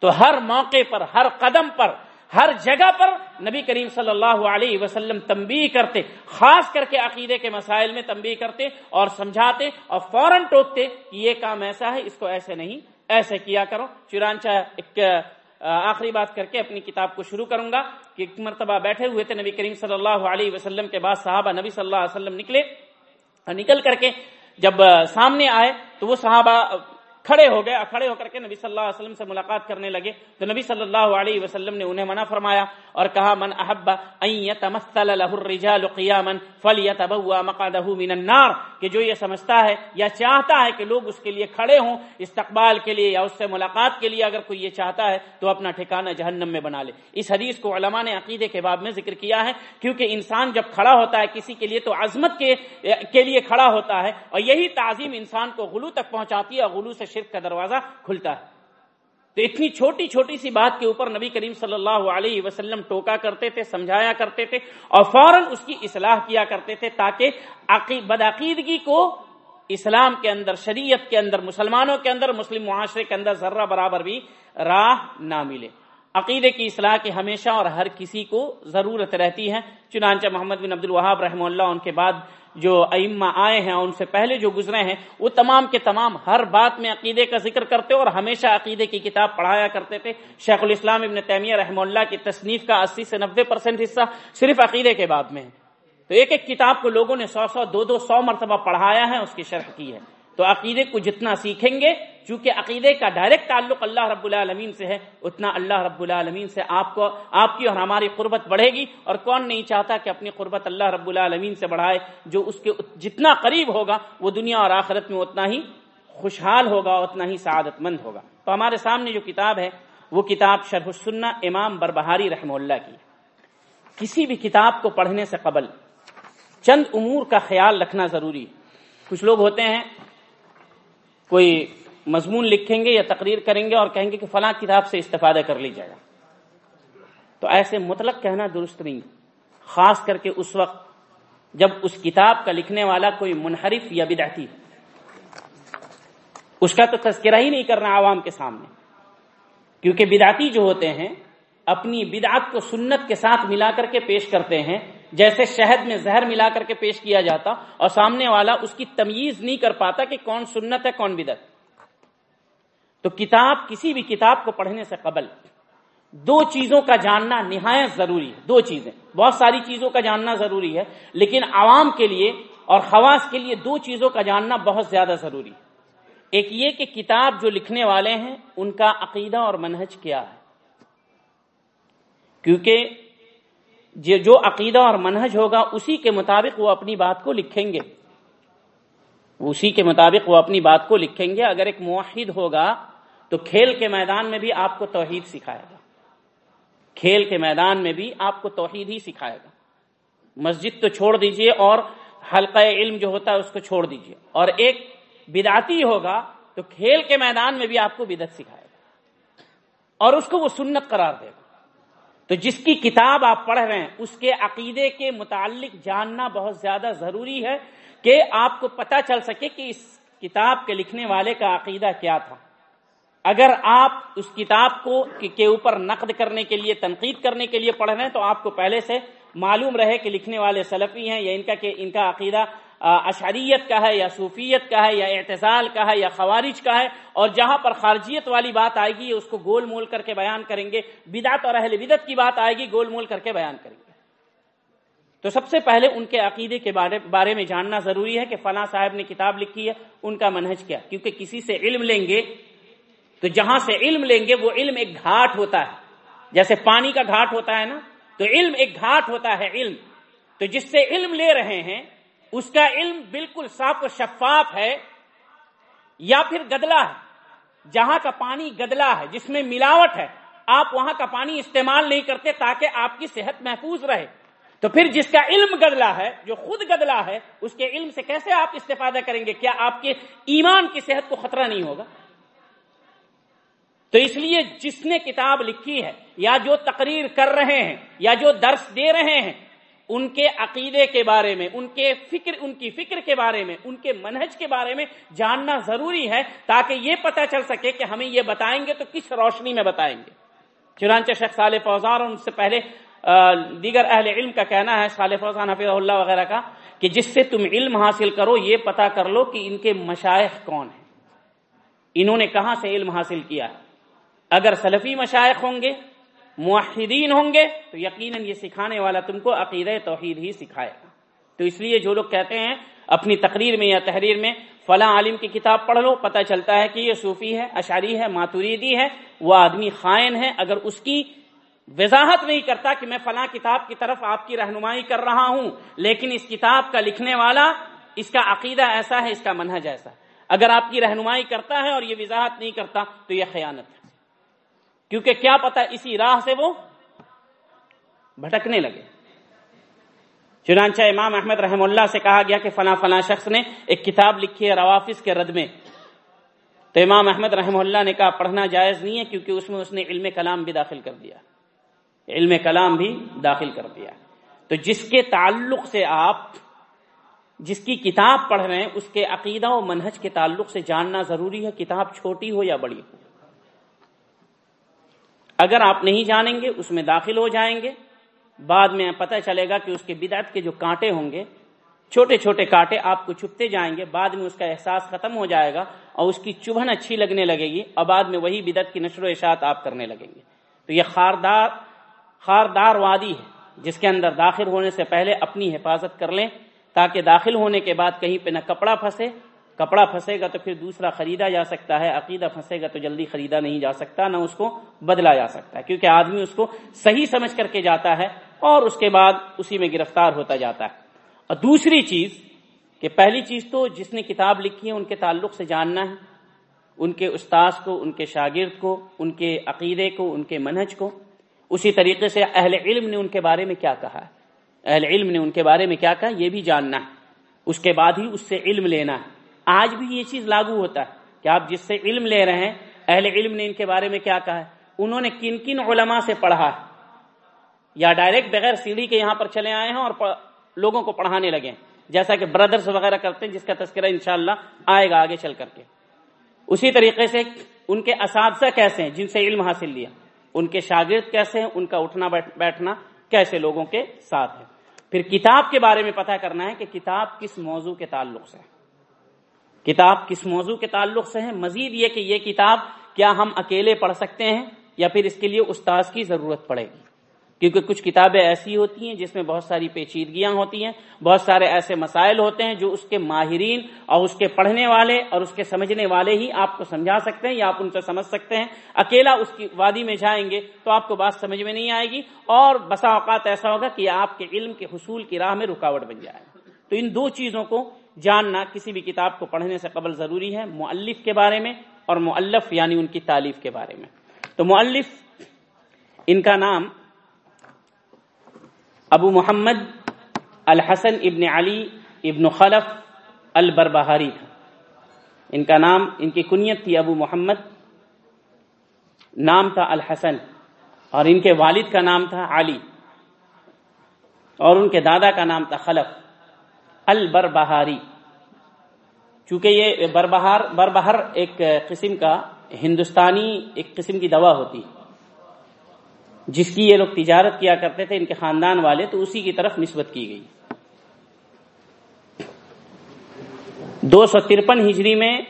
تو ہر موقع پر، ہر قدم پر ہر جگہ پر نبی کریم صلی اللہ علیہ وسلم تنبیہ کرتے، خاص کر کے عقیدے کے مسائل میں تنبیہ کرتے اور سمجھاتے اور فوراً ٹوکتے کہ یہ کام ایسا ہے، اس کو ایسے نہیں، ایسے کیا کرو۔ چرانچہ ایک آخری بات کر کے اپنی کتاب کو شروع کروں گا کہ ایک مرتبہ بیٹھے ہوئے تھے نبی کریم صلی اللہ علیہ وسلم کے بعد صحابہ نبی صلی اللہ علیہ وسلم نکلے اور نکل کر کے جب سامنے آئے تو وہ صحابہ کھڑے ہو گئے کھڑے ہو کر کے نبی صلی اللہ علیہ وسلم سے ملاقات کرنے لگے۔ تو نبی صلی اللہ علیہ وسلم نے انہیں منع فرمایا اور کہا، من احب ان يتمثل له الرجال قياما فليتبوا مقعده من النار کہ جو یہ سمجھتا ہے یا چاہتا ہے کہ لوگ اس کے لیے کھڑے ہوں، استقبال کے لیے یا اس سے ملاقات کے لیے اگر کوئی یہ چاہتا ہے تو اپنا ٹھکانہ جہنم میں بنا لے۔ اس حدیث کو علماء نے عقیدے کے باب میں ذکر کیا ہے، کیونکہ انسان جب کھڑا ہوتا ہے کسی کے لیے تو عظمت کے کے لیے کھڑا ہوتا ہے اور یہی تعظیم انسان کو غلو تک پہنچاتی ہے غلو سے شرک کا دروازہ کھلتا ہے۔ تو اتنی چھوٹی چھوٹی سی بات کے اوپر نبی کریم صلی اللہ علیہ وسلم ٹوکا کرتے تھے، سمجھایا کرتے تھے اور فوراً اس کی اصلاح کیا کرتے تھے تاکہ بدعقیدگی کو اسلام کے اندر، شریعت کے اندر، مسلمانوں کے اندر، مسلم معاشرے کے اندر ذرہ برابر بھی راہ نہ ملے۔ عقیدے کی اصلاح کی ہمیشہ اور ہر کسی کو ضرورت رہتی ہے۔ چنانچہ محمد بن عبد الوہاب رحمہ اللہ ان کے بعد جو ائمہ آئے ہیں ان سے پہلے جو گزرے ہیں، وہ تمام کے تمام ہر بات میں عقیدے کا ذکر کرتے اور ہمیشہ عقیدے کی کتاب پڑھایا کرتے تھے۔ شیخ الاسلام ابن تیمیہ رحمہ اللہ کی تصنیف کا اسی سے نبے پرسینٹ حصہ صرف عقیدے کے بعد میں ہے۔ تو ایک ایک کتاب کو لوگوں نے سو سو، دو دو، سو مرتبہ پڑھایا ہے، اس کی شرح کی ہے۔ تو عقیدے کو جتنا سیکھیں گے، چونکہ عقیدے کا ڈائریکٹ تعلق اللہ رب العالمین سے ہے، اتنا اللہ رب العالمین سے آپ کو، آپ کی اور ہماری قربت بڑھے گی۔ اور کون نہیں چاہتا کہ اپنی قربت اللہ رب العالمین سے بڑھائے، جو اس کے جتنا قریب ہوگا، وہ دنیا اور آخرت میں اتنا ہی خوشحال ہوگا اتنا ہی سعادت مند ہوگا۔ تو ہمارے سامنے جو کتاب ہے، وہ کتاب شرح السنہ امام بربہاری رحمہ اللہ کی۔ کسی بھی کتاب کو پڑھنے سے قبل چند امور کا خیال رکھنا ضروری۔ کچھ لوگ ہوتے ہیں کوئی مضمون لکھیں گے یا تقریر کریں گے اور کہیں گے کہ فلاں کتاب سے استفادہ کر لی جائے۔ گا تو ایسے مطلق کہنا درست نہیں۔ خاص کر کے اس وقت جب اس کتاب کا لکھنے والا کوئی منحرف یا بدعتی اس کا تو تذکرہ ہی نہیں کرنا عوام کے سامنے۔ کیونکہ بدعتی جو ہوتے ہیں، اپنی بدعت کو سنت کے ساتھ ملا کر کے پیش کرتے ہیں۔ جیسے شہد میں زہر ملا کر کے پیش کیا جاتا اور سامنے والا اس کی تمیز نہیں کر پاتا کہ کون سنت ہے، کون بدت تو کتاب، کسی بھی کتاب کو پڑھنے سے قبل دو چیزوں کا جاننا نہایت ضروری ہے، دو چیزیں۔ بہت ساری چیزوں کا جاننا ضروری ہے، لیکن عوام کے لیے اور خواص کے لیے دو چیزوں کا جاننا بہت زیادہ ضروری ہے۔ ایک یہ کہ کتاب جو لکھنے والے ہیں، ان کا عقیدہ اور منہج کیا ہے۔ کیونکہ جو عقیدہ اور منہج ہوگا اسی کے مطابق وہ اپنی بات کو لکھیں گے۔ اسی کے مطابق وہ اپنی بات کو لکھیں گے۔ اگر ایک موحد ہوگا تو کھیل کے میدان میں بھی آپ کو توحید سکھائے گا۔ کھیل کے میدان میں بھی آپ کو توحید ہی سکھائے گا۔ مسجد تو چھوڑ دیجیے اور حلقہ علم جو ہوتا ہے اس کو چھوڑ دیجیے۔ اور ایک بداتی ہوگا تو کھیل کے میدان میں بھی آپ کو بدت سکھائے گا۔ اور اس کو وہ سنت قرار دے گا۔ تو جس کی کتاب آپ پڑھ رہے ہیں، اس کے عقیدے کے متعلق جاننا بہت زیادہ ضروری ہے کہ آپ کو پتا چل سکے کہ اس کتاب کے لکھنے والے کا عقیدہ کیا تھا۔ اگر آپ اس کتاب کو کے اوپر نقد کرنے کے لیے، تنقید کرنے کے لیے پڑھ رہے ہیں، تو آپ کو پہلے سے معلوم رہے کہ لکھنے والے سلفی ہیں یا ان کا، کہ ان کا عقیدہ اشعریت کا ہے یا صوفیت کا ہے یا اعتزال کا ہے یا خوارج کا ہے، اور جہاں پر خارجیت والی بات آئے گی، اس کو گول مول کر کے بیان کریں گے، بدعت اور اہل بدت کی بات آئے گی، گول مول کر کے بیان کریں گے۔ تو سب سے پہلے ان کے عقیدے کے بارے میں جاننا ضروری ہے کہ فلاں صاحب نے کتاب لکھی ہے، ان کا منہج کیا۔ کیونکہ کسی سے علم لیں گے، تو جہاں سے علم لیں گے، وہ علم ایک گھاٹ ہوتا ہے۔ جیسے پانی کا گھاٹ ہوتا ہے نا، تو علم ایک گھاٹ ہوتا ہے، علم۔ تو جس سے علم لے رہے ہیں اس کا علم بالکل صاف و شفاف ہے یا پھر گدلا ہے، جہاں کا پانی گدلا ہے، جس میں ملاوٹ ہے، آپ وہاں کا پانی استعمال نہیں کرتے تاکہ آپ کی صحت محفوظ رہے۔ تو پھر جس کا علم گدلا ہے، جو خود گدلا ہے، اس کے علم سے کیسے آپ استفادہ کریں گے؟ کیا آپ کے ایمان کی صحت کو خطرہ نہیں ہوگا؟ تو اس لیے جس نے کتاب لکھی ہے، یا جو تقریر کر رہے ہیں، یا جو درس دے رہے ہیں ان کے عقیدے کے بارے میں، ان کے فکر، ان کی فکر کے بارے میں، ان کے منہج کے بارے میں جاننا ضروری ہے تاکہ یہ پتہ چل سکے کہ ہمیں یہ بتائیں گے تو کس روشنی میں بتائیں گے۔ چنانچہ شیخ صالح فوزان اور ان سے پہلے دیگر اہل علم کا کہنا ہے، صالح فوزان حفیظ اللہ وغیرہ کا، کہ جس سے تم علم حاصل کرو، یہ پتا کر لو کہ ان کے مشائق کون ہیں۔ انہوں نے کہاں سے علم حاصل کیا؟ اگر سلفی مشائق ہوں گے موحدین ہوں گے، تو یقیناً یہ سکھانے والا تم کو عقید توحید ہی سکھائے گا۔ تو اس لیے جو لوگ کہتے ہیں اپنی تقریر میں یا تحریر میں، فلاں عالم کی کتاب پڑھ لو، پتہ چلتا ہے کہ یہ صوفی ہے اشاری ہے، ماتوریدی ہے، وہ آدمی خائن ہے، اگر اس کی وضاحت نہیں کرتا کہ میں فلاں کتاب کی طرف آپ کی رہنمائی کر رہا ہوں، لیکن اس کتاب کا لکھنے والا، اس کا عقیدہ ایسا ہے، اس کا منہج ایسا۔ اگر آپ کی رہنمائی کرتا ہے اور یہ وضاحت نہیں کرتا، تو یہ خیانت ہے۔ کیونکہ کیا پتا اسی راہ سے وہ بھٹکنے لگے۔ چنانچہ امام احمد رحم اللہ سے کہا گیا کہ فلاں فلاں شخص نے ایک کتاب لکھی ہے روافظ کے رد میں۔ تو امام احمد رحم اللہ نے کہا، پڑھنا جائز نہیں ہے کیونکہ اس میں اس نے علم کلام بھی داخل کر دیا۔ علم کلام بھی داخل کر دیا۔ تو جس کے تعلق سے آپ جس کی کتاب پڑھ رہے ہیں، اس کے عقیدہ و منہج کے تعلق سے جاننا ضروری ہے، کتاب چھوٹی ہو یا بڑی ہو۔ اگر آپ نہیں جانیں گے، اس میں داخل ہو جائیں گے۔ بعد میں پتہ چلے گا کہ اس کے بدعت کے جو کانٹے ہوں گے، چھوٹے چھوٹے کانٹے آپ کو چھپتے جائیں گے، بعد میں اس کا احساس ختم ہو جائے گا اور اس کی چبھن اچھی لگنے لگے گی اور بعد میں وہی بدعت کی نشر و اشاعت آپ کرنے لگیں گے۔ تو یہ خاردار خاردار وادی ہے، جس کے اندر داخل ہونے سے پہلے اپنی حفاظت کر لیں تاکہ داخل ہونے کے بعد کہیں پہ نہ کپڑا پھنسے۔ کپڑا پھنسے گا تو پھر دوسرا خریدا جا سکتا ہے، عقیدہ پھنسے گا تو جلدی خریدا نہیں جا سکتا، نہ اس کو بدلا جا سکتا ہے، کیونکہ آدمی اس کو صحیح سمجھ کر کے جاتا ہے اور اس کے بعد اسی میں گرفتار ہوتا جاتا ہے۔ اور دوسری چیز کہ پہلی چیز تو جس نے کتاب لکھی ہے، ان کے تعلق سے جاننا ہے، ان کے استاذ کو، ان کے شاگرد کو، ان کے عقیدے کو، ان کے منہج کو۔ اسی طریقے سے اہل علم نے ان کے بارے میں کیا کہا ہے۔ اہل علم نے ان کے بارے میں کیا کہا، یہ بھی جاننا ہے۔ اس کے بعد ہی اس سے علم لینا ہے۔ آج بھی یہ چیز لاگو ہوتا ہے کہ آپ جس سے علم لے رہے ہیں، اہل علم نے ان کے بارے میں کیا کہا ہے؟ انہوں نے کن کن علماء سے پڑھا ہے؟ یا ڈائریکٹ بغیر سیڑھی کے یہاں پر چلے آئے ہیں اور لوگوں کو پڑھانے لگے ہیں؟ جیسا کہ بردرس وغیرہ کرتے ہیں، جس کا تذکرہ انشاءاللہ آئے گا آگے چل کر کے۔ اسی طریقے سے ان کے اساتذہ کیسے ہیں؟ جن سے علم حاصل لیا۔ ان کے شاگرد کیسے ہیں؟ ان کا اٹھنا بیٹھنا کیسے لوگوں کے ساتھ ہے؟ پھر کتاب کے بارے میں پتہ کرنا ہے کہ کتاب کس موضوع کے تعلق سے کتاب کس موضوع کے تعلق سے ہے؟ مزید یہ کہ یہ کتاب کیا ہم اکیلے پڑھ سکتے ہیں یا پھر اس کے لیے استاذ کی ضرورت پڑے گی؟ کیونکہ کچھ کتابیں ایسی ہوتی ہیں جس میں بہت ساری پیچیدگیاں ہوتی ہیں، بہت سارے ایسے مسائل ہوتے ہیں جو اس کے ماہرین اور اس کے پڑھنے والے اور اس کے سمجھنے والے ہی آپ کو سمجھا سکتے ہیں یا آپ ان سے سمجھ سکتے ہیں۔ اکیلا اس کی وادی میں جائیں گے تو آپ کو بات سمجھ میں نہیں آئے گی اور بسا اوقات ایسا ہوگا کہ آپ کے علم کے حصول کی راہ میں رکاوٹ بن جائے۔ تو ان دو چیزوں کو جاننا کسی بھی کتاب کو پڑھنے سے قبل ضروری ہے معلف کے بارے میں اور معلف یعنی ان کی تعلیف کے بارے میں۔ تو معلف ان کا نام ابو محمد الحسن ابن علی ابن خلف البربہاری تھا۔ ان کا نام، ان کی کنیت تھی ابو محمد، نام تھا الحسن اور ان کے والد کا نام تھا علی اور ان کے دادا کا نام تھا خلف۔ البربہاری۔ چونکہ یہ بربہار، بربہر ایک قسم کا ہندوستانی ایک قسم کی دوا ہوتی جس کی یہ لوگ تجارت کیا کرتے تھے، ان کے خاندان والے، تو اسی کی طرف نسبت کی گئی۔ دو سو ترپن ہجری میں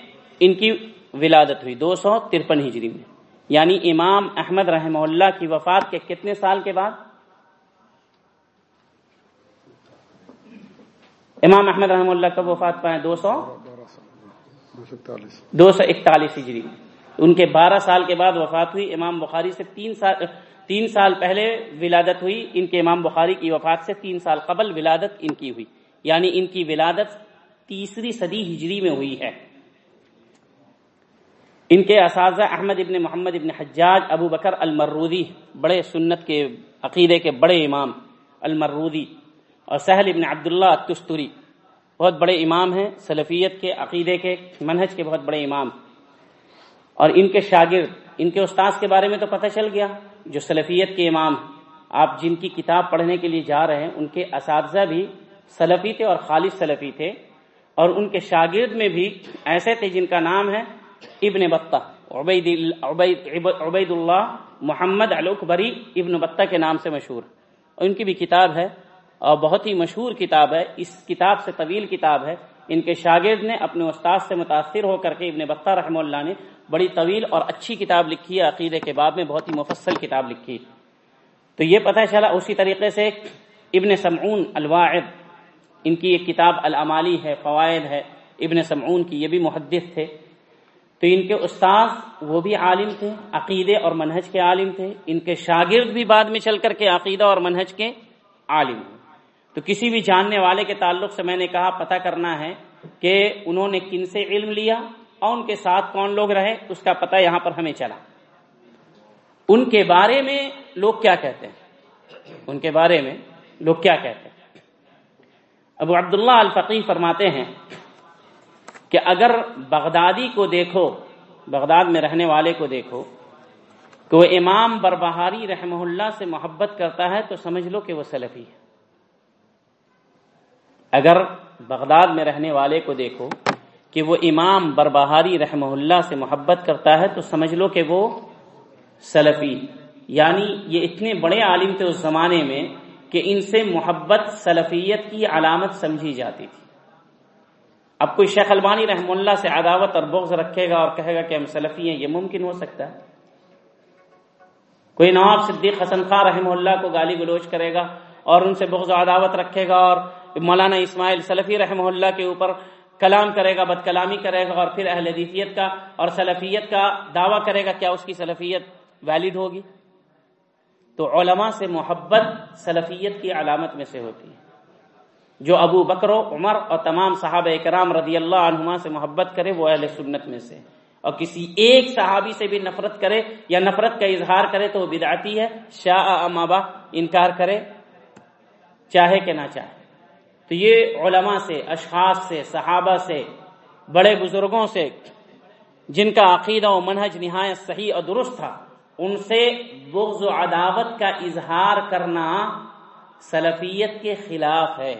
ان کی ولادت ہوئی۔ دو سو ترپن ہجری میں۔ یعنی امام احمد رحمہ اللہ کی وفات کے کتنے سال کے بعد؟ امام احمد رحمہ اللہ کب وفات پائے دو سو دو سو اکتالیس ہجری۔ ان کے بارہ سال کے بعد وفات ہوئی۔ امام بخاری سے تین سال تین سال پہلے ولادت ہوئی۔ ان کے امام بخاری کی وفات سے تین سال قبل ولادت ان کی ہوئی۔ یعنی ان کی ولادت تیسری صدی ہجری میں ہوئی ہے۔ ان کے اساتذہ احمد ابن محمد ابن حجاج، ابو بکر المرودی بڑے سنت کے عقیدے کے بڑے امام المرودی اور سہل ابن عبداللہ تستری بہت بڑے امام ہیں، سلفیت کے، عقیدے کے، منہج کے بہت بڑے امام اور ان کے شاگرد، ان کے استاذ کے بارے میں تو پتہ چل گیا، جو سلفیت کے امام آپ جن کی کتاب پڑھنے کے لیے جا رہے ہیں، ان کے اساتذہ بھی سلفی تھے اور خالص سلفی تھے۔ اور ان کے شاگرد میں بھی ایسے تھے جن کا نام ہے ابن بطہ، عبید اللہ محمد الکبری ابن بطہ کے نام سے مشہور۔ اور ان کی بھی کتاب ہے بہت ہی مشہور کتاب ہے، اس کتاب سے طویل کتاب ہے۔ ان کے شاگرد نے اپنے استاد سے متاثر ہو کر کے ابن بطہ رحمہ اللہ نے بڑی طویل اور اچھی کتاب لکھی ہے۔ عقیدے کے باب میں بہت ہی مفصل کتاب لکھی۔ تو یہ پتہ چلا اسی طریقے سے ابن سمعون الواعد ان کی ایک کتاب العمالی ہے، فوائد ہے۔ ابن سمعون کی یہ بھی محدث تھے۔ تو ان کے استاد وہ بھی عالم تھے، عقیدے اور منہج کے عالم تھے۔ ان کے شاگرد بھی بعد میں چل کر کے عقیدہ اور منہج کے عالم تو کسی بھی جاننے والے کے تعلق سے میں نے کہا، پتہ کرنا ہے کہ انہوں نے کن سے علم لیا اور ان کے ساتھ کون لوگ رہے، اس کا پتہ یہاں پر ہمیں چلا۔ ان کے بارے میں لوگ کیا کہتے ہیں؟ ان کے بارے میں لوگ کیا کہتے ہیں؟ ابو عبداللہ الفقی فرماتے ہیں کہ اگر بغدادی کو دیکھو، بغداد میں رہنے والے کو دیکھو، کہ وہ امام بربہاری رحمہ اللہ سے محبت کرتا ہے تو سمجھ لو کہ وہ سلفی ہے۔ اگر بغداد میں رہنے والے کو دیکھو کہ وہ امام بربہاری رحمہ اللہ سے محبت کرتا ہے، تو سمجھ لو کہ وہ سلفی یعنی یہ اتنے بڑے عالم تھے اس زمانے میں کہ ان سے محبت، سلفیت کی علامت سمجھی جاتی تھی۔ اب کوئی شیخ البانی رحم اللہ سے عداوت اور بغض رکھے گا اور کہے گا کہ ہم سلفی ہیں، یہ ممکن ہو سکتا ہے۔ کوئی نواب صدیق حسن خان رحم اللہ کو گالی گلوچ کرے گا اور ان سے بغض و عداوت رکھے گا اور مولانا اسماعیل سلفی رحم اللہ کے اوپر کلام کرے گا بد کلامی کرے گا اور پھر اہل حدیثیت کا اور سلفیت کا دعویٰ کرے گا، کیا اس کی سلفیت ویلڈ ہوگی؟ تو علماء سے محبت سلفیت کی علامت میں سے ہوتی ہے۔ جو ابو بکر و عمر اور تمام صحابہ اکرام رضی اللہ عنہما سے محبت کرے، وہ اہل سنت میں سے۔ اور کسی ایک صحابی سے بھی نفرت کرے یا نفرت کا اظہار کرے تو وہ بدعتی ہے شاہ امابا انکار کرے، چاہے کہ نہ چاہے۔ تو یہ علماء سے، اشخاص سے، صحابہ سے، بڑے بزرگوں سے جن کا عقیدہ و منہج نہایت صحیح اور درست تھا، ان سے بغض و عداوت کا اظہار کرنا سلفیت کے خلاف ہے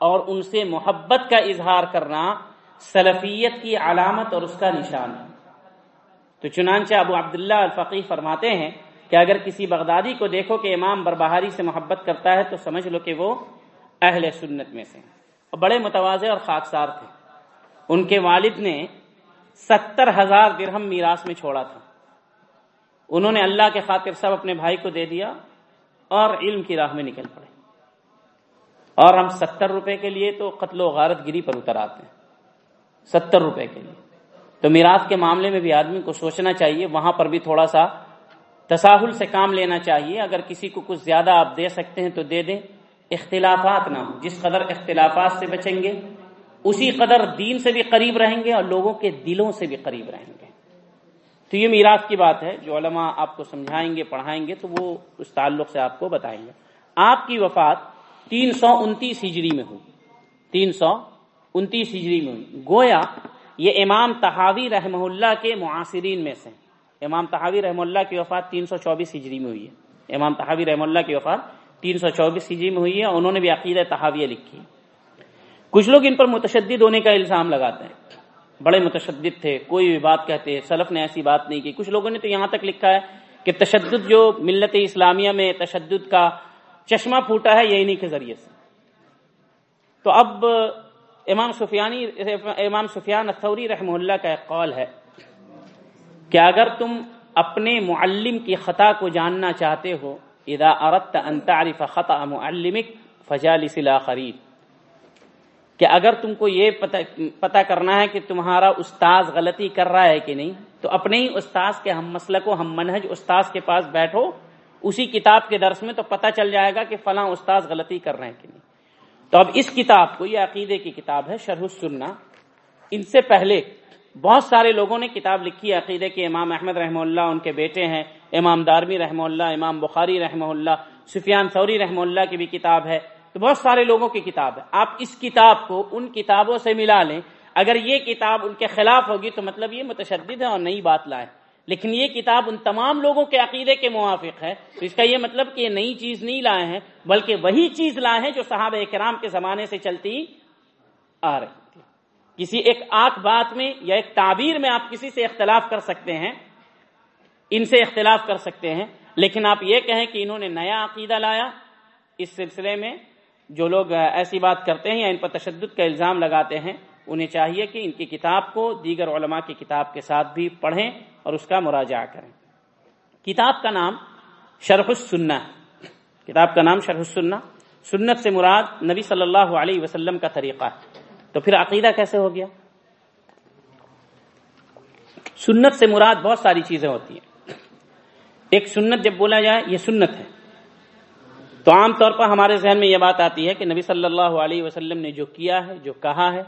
اور ان سے محبت کا اظہار کرنا سلفیت کی علامت اور اس کا نشان ہے۔ تو چنانچہ ابو عبداللہ الفقی فرماتے ہیں کہ اگر کسی بغدادی کو دیکھو کہ امام بربہاری سے محبت کرتا ہے تو سمجھ لو کہ وہ اہل سنت میں سے۔ اور بڑے متوازے اور خاکسار تھے۔ ان کے والد نے ستر ہزار درہم میراث میں چھوڑا تھا۔ انہوں نے اللہ کے خاطر سب اپنے بھائی کو دے دیا اور علم کی راہ میں نکل پڑے۔ اور ہم ستر روپے کے لیے تو قتل و غارت گری پر اتر آتے ہیں۔ ستر روپے کے لیے۔ تو میراث کے معاملے میں بھی آدمی کو سوچنا چاہیے، وہاں پر بھی تھوڑا سا تساہل سے کام لینا چاہیے۔ اگر کسی کو کچھ زیادہ آپ دے سکتے ہیں تو دے دیں۔ اختلافات نہ ہوں۔ جس قدر اختلافات سے بچیں گے، اسی قدر دین سے بھی قریب رہیں گے اور لوگوں کے دلوں سے بھی قریب رہیں گے۔ تو یہ میراث کی بات ہے۔ جو علماء آپ کو سمجھائیں گے، پڑھائیں گے، تو وہ اس تعلق سے آپ کو بتائیں گے۔ آپ کی وفات تین سو انتیس ہجری میں ہوئی۔ تین سو انتیس ہجری میں ہوئی۔ گویا یہ امام تحاوی رحمہ اللہ کے معاصرین میں سے امام تحاوی رحمہ اللہ کی وفات تین سو چوبیس ہجری میں ہوئی ہے۔ امام تحاوی رحمہ اللہ کی وفات تین سو چوبیس ہجری جی میں ہوئی ہے انہوں نے بھی عقیدہ تحاویہ لکھی کچھ لوگ ان پر متشدد ہونے کا الزام لگاتے ہیں۔ بڑے متشدد تھے، کوئی بھی بات کہتے، سلف نے ایسی بات نہیں کی۔ کچھ لوگوں نے تو یہاں تک لکھا ہے کہ تشدد جو ملت اسلامیہ میں تشدد کا چشمہ پھوٹا ہے یہ انہیں کے ذریعے سے۔ تو اب امام سفیانی، امام سفیان اثوری رحمہ اللہ کا ایک قول ہے کہ اگر تم اپنے معلم کی خطا کو جاننا چاہتے ہو اذا اردت ان تعرف خطا معلمک فجالس الاخرین کہ اگر تم کو یہ پتہ کرنا ہے کہ تمہارا استاذ غلطی کر رہا ہے کہ نہیں، تو اپنے ہی استاذ کے ہم مسلک و ہم منہج استاذ کے پاس بیٹھو، اسی کتاب کے درس میں تو پتہ چل جائے گا کہ فلاں استاذ غلطی کر رہے ہیں کہ نہیں۔ تو اب اس کتاب کو، یہ عقیدے کی کتاب ہے، شرح السنہ۔ ان سے پہلے بہت سارے لوگوں نے کتاب لکھی ہے، عقیدے کے امام احمد رحمہ اللہ، ان کے بیٹے ہیں، امام دارمی رحمہ اللہ، امام بخاری رحمہ اللہ، سفیان ثوری رحمہ اللہ کی بھی کتاب ہے۔ تو بہت سارے لوگوں کی کتاب ہے۔ آپ اس کتاب کو ان کتابوں سے ملا لیں۔ اگر یہ کتاب ان کے خلاف ہوگی تو مطلب یہ متشدد ہے اور نئی بات لائے۔ لیکن یہ کتاب ان تمام لوگوں کے عقیدے کے موافق ہے۔ تو اس کا یہ مطلب کہ یہ نئی چیز نہیں لائے ہیں، بلکہ وہی چیز لائے ہیں جو صحابہ کرام کے زمانے سے چلتی آ رہی۔ کسی ایک آنکھ بات میں یا ایک تعبیر میں آپ کسی سے اختلاف کر سکتے ہیں، ان سے اختلاف کر سکتے ہیں، لیکن آپ یہ کہیں کہ انہوں نے نیا عقیدہ لایا، اس سلسلے میں جو لوگ ایسی بات کرتے ہیں یا ان پر تشدد کا الزام لگاتے ہیں، انہیں چاہیے کہ ان کی کتاب کو دیگر علماء کی کتاب کے ساتھ بھی پڑھیں اور اس کا مراجعہ کریں۔ کتاب کا نام شرح السنہ کتاب کا نام شرح السنہ، سنت سے مراد نبی صلی اللہ علیہ وسلم کا طریقہ ہے۔ تو پھر عقیدہ کیسے ہو گیا؟ سنت سے مراد بہت ساری چیزیں ہوتی ہیں۔ ایک سنت جب بولا جائے، یہ سنت ہے۔ تو عام طور پر ہمارے ذہن میں یہ بات آتی ہے کہ نبی صلی اللہ علیہ وسلم نے جو کیا ہے، جو کہا ہے،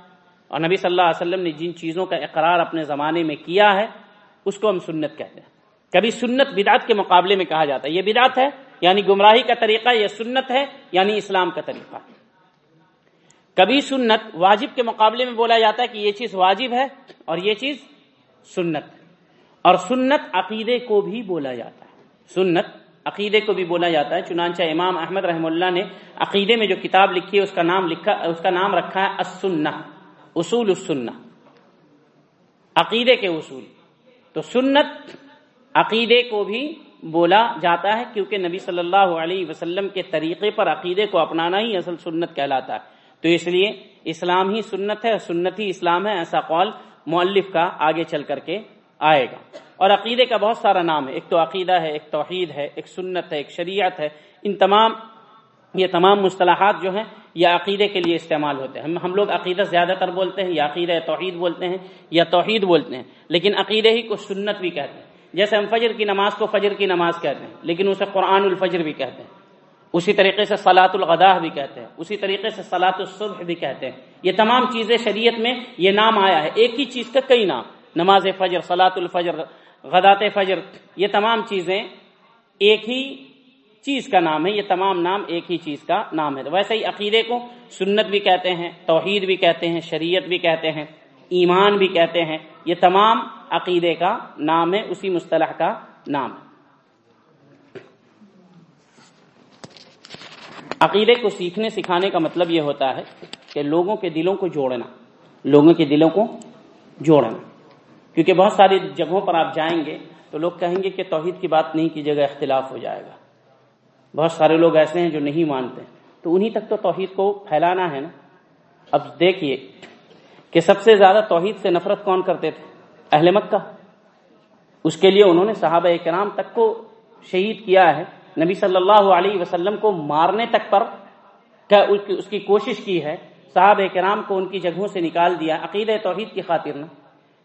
اور نبی صلی اللہ علیہ وسلم نے جن چیزوں کا اقرار اپنے زمانے میں کیا ہے، اس کو ہم سنت کہتے ہیں۔ کبھی سنت بدعت کے مقابلے میں کہا جاتا ہے۔ یہ بدعت ہے یعنی گمراہی کا طریقہ، یہ سنت ہے یعنی اسلام کا طریقہ۔ کبھی سنت واجب کے مقابلے میں بولا جاتا ہے کہ یہ چیز واجب ہے اور یہ چیز سنت اور سنت عقیدے کو بھی بولا جاتا ہے۔ سنت عقیدے کو بھی بولا جاتا ہے۔ چنانچہ امام احمد رحم اللہ نے عقیدے میں جو کتاب لکھی ہے، اس کا نام لکھا، اس کا نام رکھا ہے السنہ، اصول السنہ۔ عقیدے کے اصول۔ تو سنت عقیدے کو بھی بولا جاتا ہے کیونکہ نبی صلی اللہ علیہ وسلم کے طریقے پر عقیدے کو اپنانا ہی اصل سنت کہلاتا ہے۔ تو اس لیے اسلام ہی سنت ہے سنت ہی اسلام ہے، ایسا قول مؤلف کا آگے چل کر کے آئے گا۔ اور عقیدے کا بہت سارا نام ہے۔ ایک تو عقیدہ ہے، ایک توحید ہے، ایک سنت ہے، ایک شریعت ہے۔ ان تمام، یہ تمام مصطلحات جو ہیں، یہ عقیدے کے لیے استعمال ہوتے ہیں۔ ہم لوگ عقیدہ زیادہ تر بولتے ہیں، یا عقیدہ توحید بولتے ہیں، یا توحید بولتے ہیں۔ لیکن عقیدے ہی کو سنت بھی کہتے ہیں۔ جیسے ہم فجر کی نماز کو فجر کی نماز کہتے ہیں، لیکن اسے قرآن الفجر بھی کہتے ہیں۔ اسی طریقے سے سلاۃ الغداح بھی کہتے ہیں، اسی طریقے سے سلاۃ الصبح بھی کہتے ہیں۔ یہ تمام چیزیں شریعت میں یہ نام آیا ہے۔ ایک ہی چیز کا کئی نام، نماز فجر سلاۃ الفجر غدات فجر، یہ تمام چیزیں ایک ہی چیز کا نام ہے، یہ تمام نام ایک ہی چیز کا نام ہے۔ ویسے ہی عقیدے کو سنت بھی کہتے ہیں، توحید بھی کہتے ہیں، شریعت بھی کہتے ہیں، ایمان بھی کہتے ہیں۔ یہ تمام عقیدے کا نام ہے، اسی مصطلح کا نام ہے۔ عقیدے کو سیکھنے، سکھانے کا مطلب یہ ہوتا ہے کہ لوگوں کے دلوں کو جوڑنا، لوگوں کے دلوں کو جوڑنا۔ کیونکہ بہت ساری جگہوں پر آپ جائیں گے تو لوگ کہیں گے کہ توحید کی بات نہیں کی جگہ اختلاف ہو جائے گا۔ بہت سارے لوگ ایسے ہیں جو نہیں مانتے۔ تو انہی تک تو توحید کو پھیلانا ہے نا۔ اب دیکھیے کہ سب سے زیادہ توحید سے نفرت کون کرتے تھے؟ اہل مکہ۔ اس کے لیے انہوں نے صحابہ کرام تک کو شہید کیا ہے۔ نبی صلی اللہ علیہ وسلم کو مارنے تک پر اس کی کوشش کی ہے، صحابہ کرام کو ان کی جگہوں سے نکال دیا عقید توحید کی خاطر نہ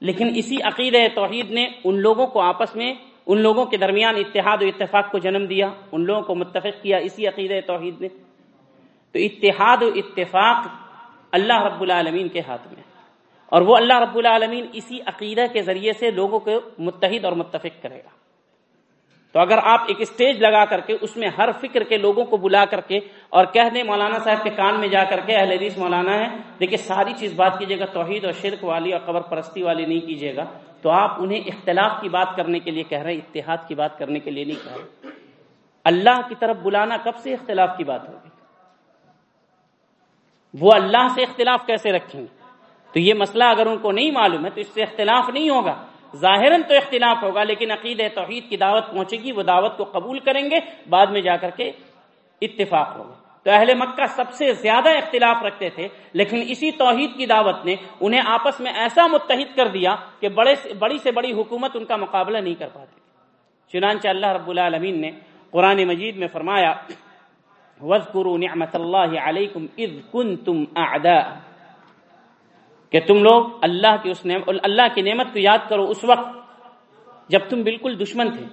لیکن اسی عقید توحید نے ان لوگوں کو آپس میں، ان لوگوں کے درمیان اتحاد و اتفاق کو جنم دیا، ان لوگوں کو متفق کیا اسی عقید توحید نے۔ تو اتحاد و اتفاق اللہ رب العالمین کے ہاتھ میں۔ اور وہ اللہ رب العالمین اسی عقیدہ کے ذریعے سے لوگوں کو متحد اور متفق کرے گا۔ تو اگر آپ ایک اسٹیج لگا کر کے اس میں ہر فکر کے لوگوں کو بلا کر کے اور کہہ دیں مولانا صاحب کے کان میں جا کر کے اہل حدیث مولانا ہے دیکھیں ساری چیز بات کیجیے گا، توحید اور شرک والی اور قبر پرستی والی نہیں کیجیے گا۔ تو آپ انہیں اختلاف کی بات کرنے کے لیے کہہ رہے ہیں، اتحاد کی بات کرنے کے لیے نہیں کہہ رہے۔ اللہ کی طرف بلانا کب سے اختلاف کی بات ہوگی؟ وہ اللہ سے اختلاف کیسے رکھیں گے؟ تو یہ مسئلہ اگر ان کو نہیں معلوم ہے تو اس سے اختلاف نہیں ہوگا۔ ظاہراً تو اختلاف ہوگا، لیکن عقید توحید کی دعوت پہنچے گی، وہ دعوت کو قبول کریں گے، بعد میں جا کر کے اتفاق ہوگا۔ تو اہل مکہ سب سے زیادہ اختلاف رکھتے تھے، لیکن اسی توحید کی دعوت نے انہیں آپس میں ایسا متحد کر دیا کہ بڑے بڑی سے بڑی حکومت ان کا مقابلہ نہیں کر پاتی چنانچہ اللہ رب العالمین نے قرآن مجید میں فرمایا، وَذْكُرُوا نِعْمَةَ اللَّهِ عَلَيْكُمْ اِذْ كُنْتُمْ أَعْدَاءَ کہ تم لوگ اللہ کی اس نعمت اللہ کی نعمت کو یاد کرو اس وقت جب تم بالکل دشمن تھے۔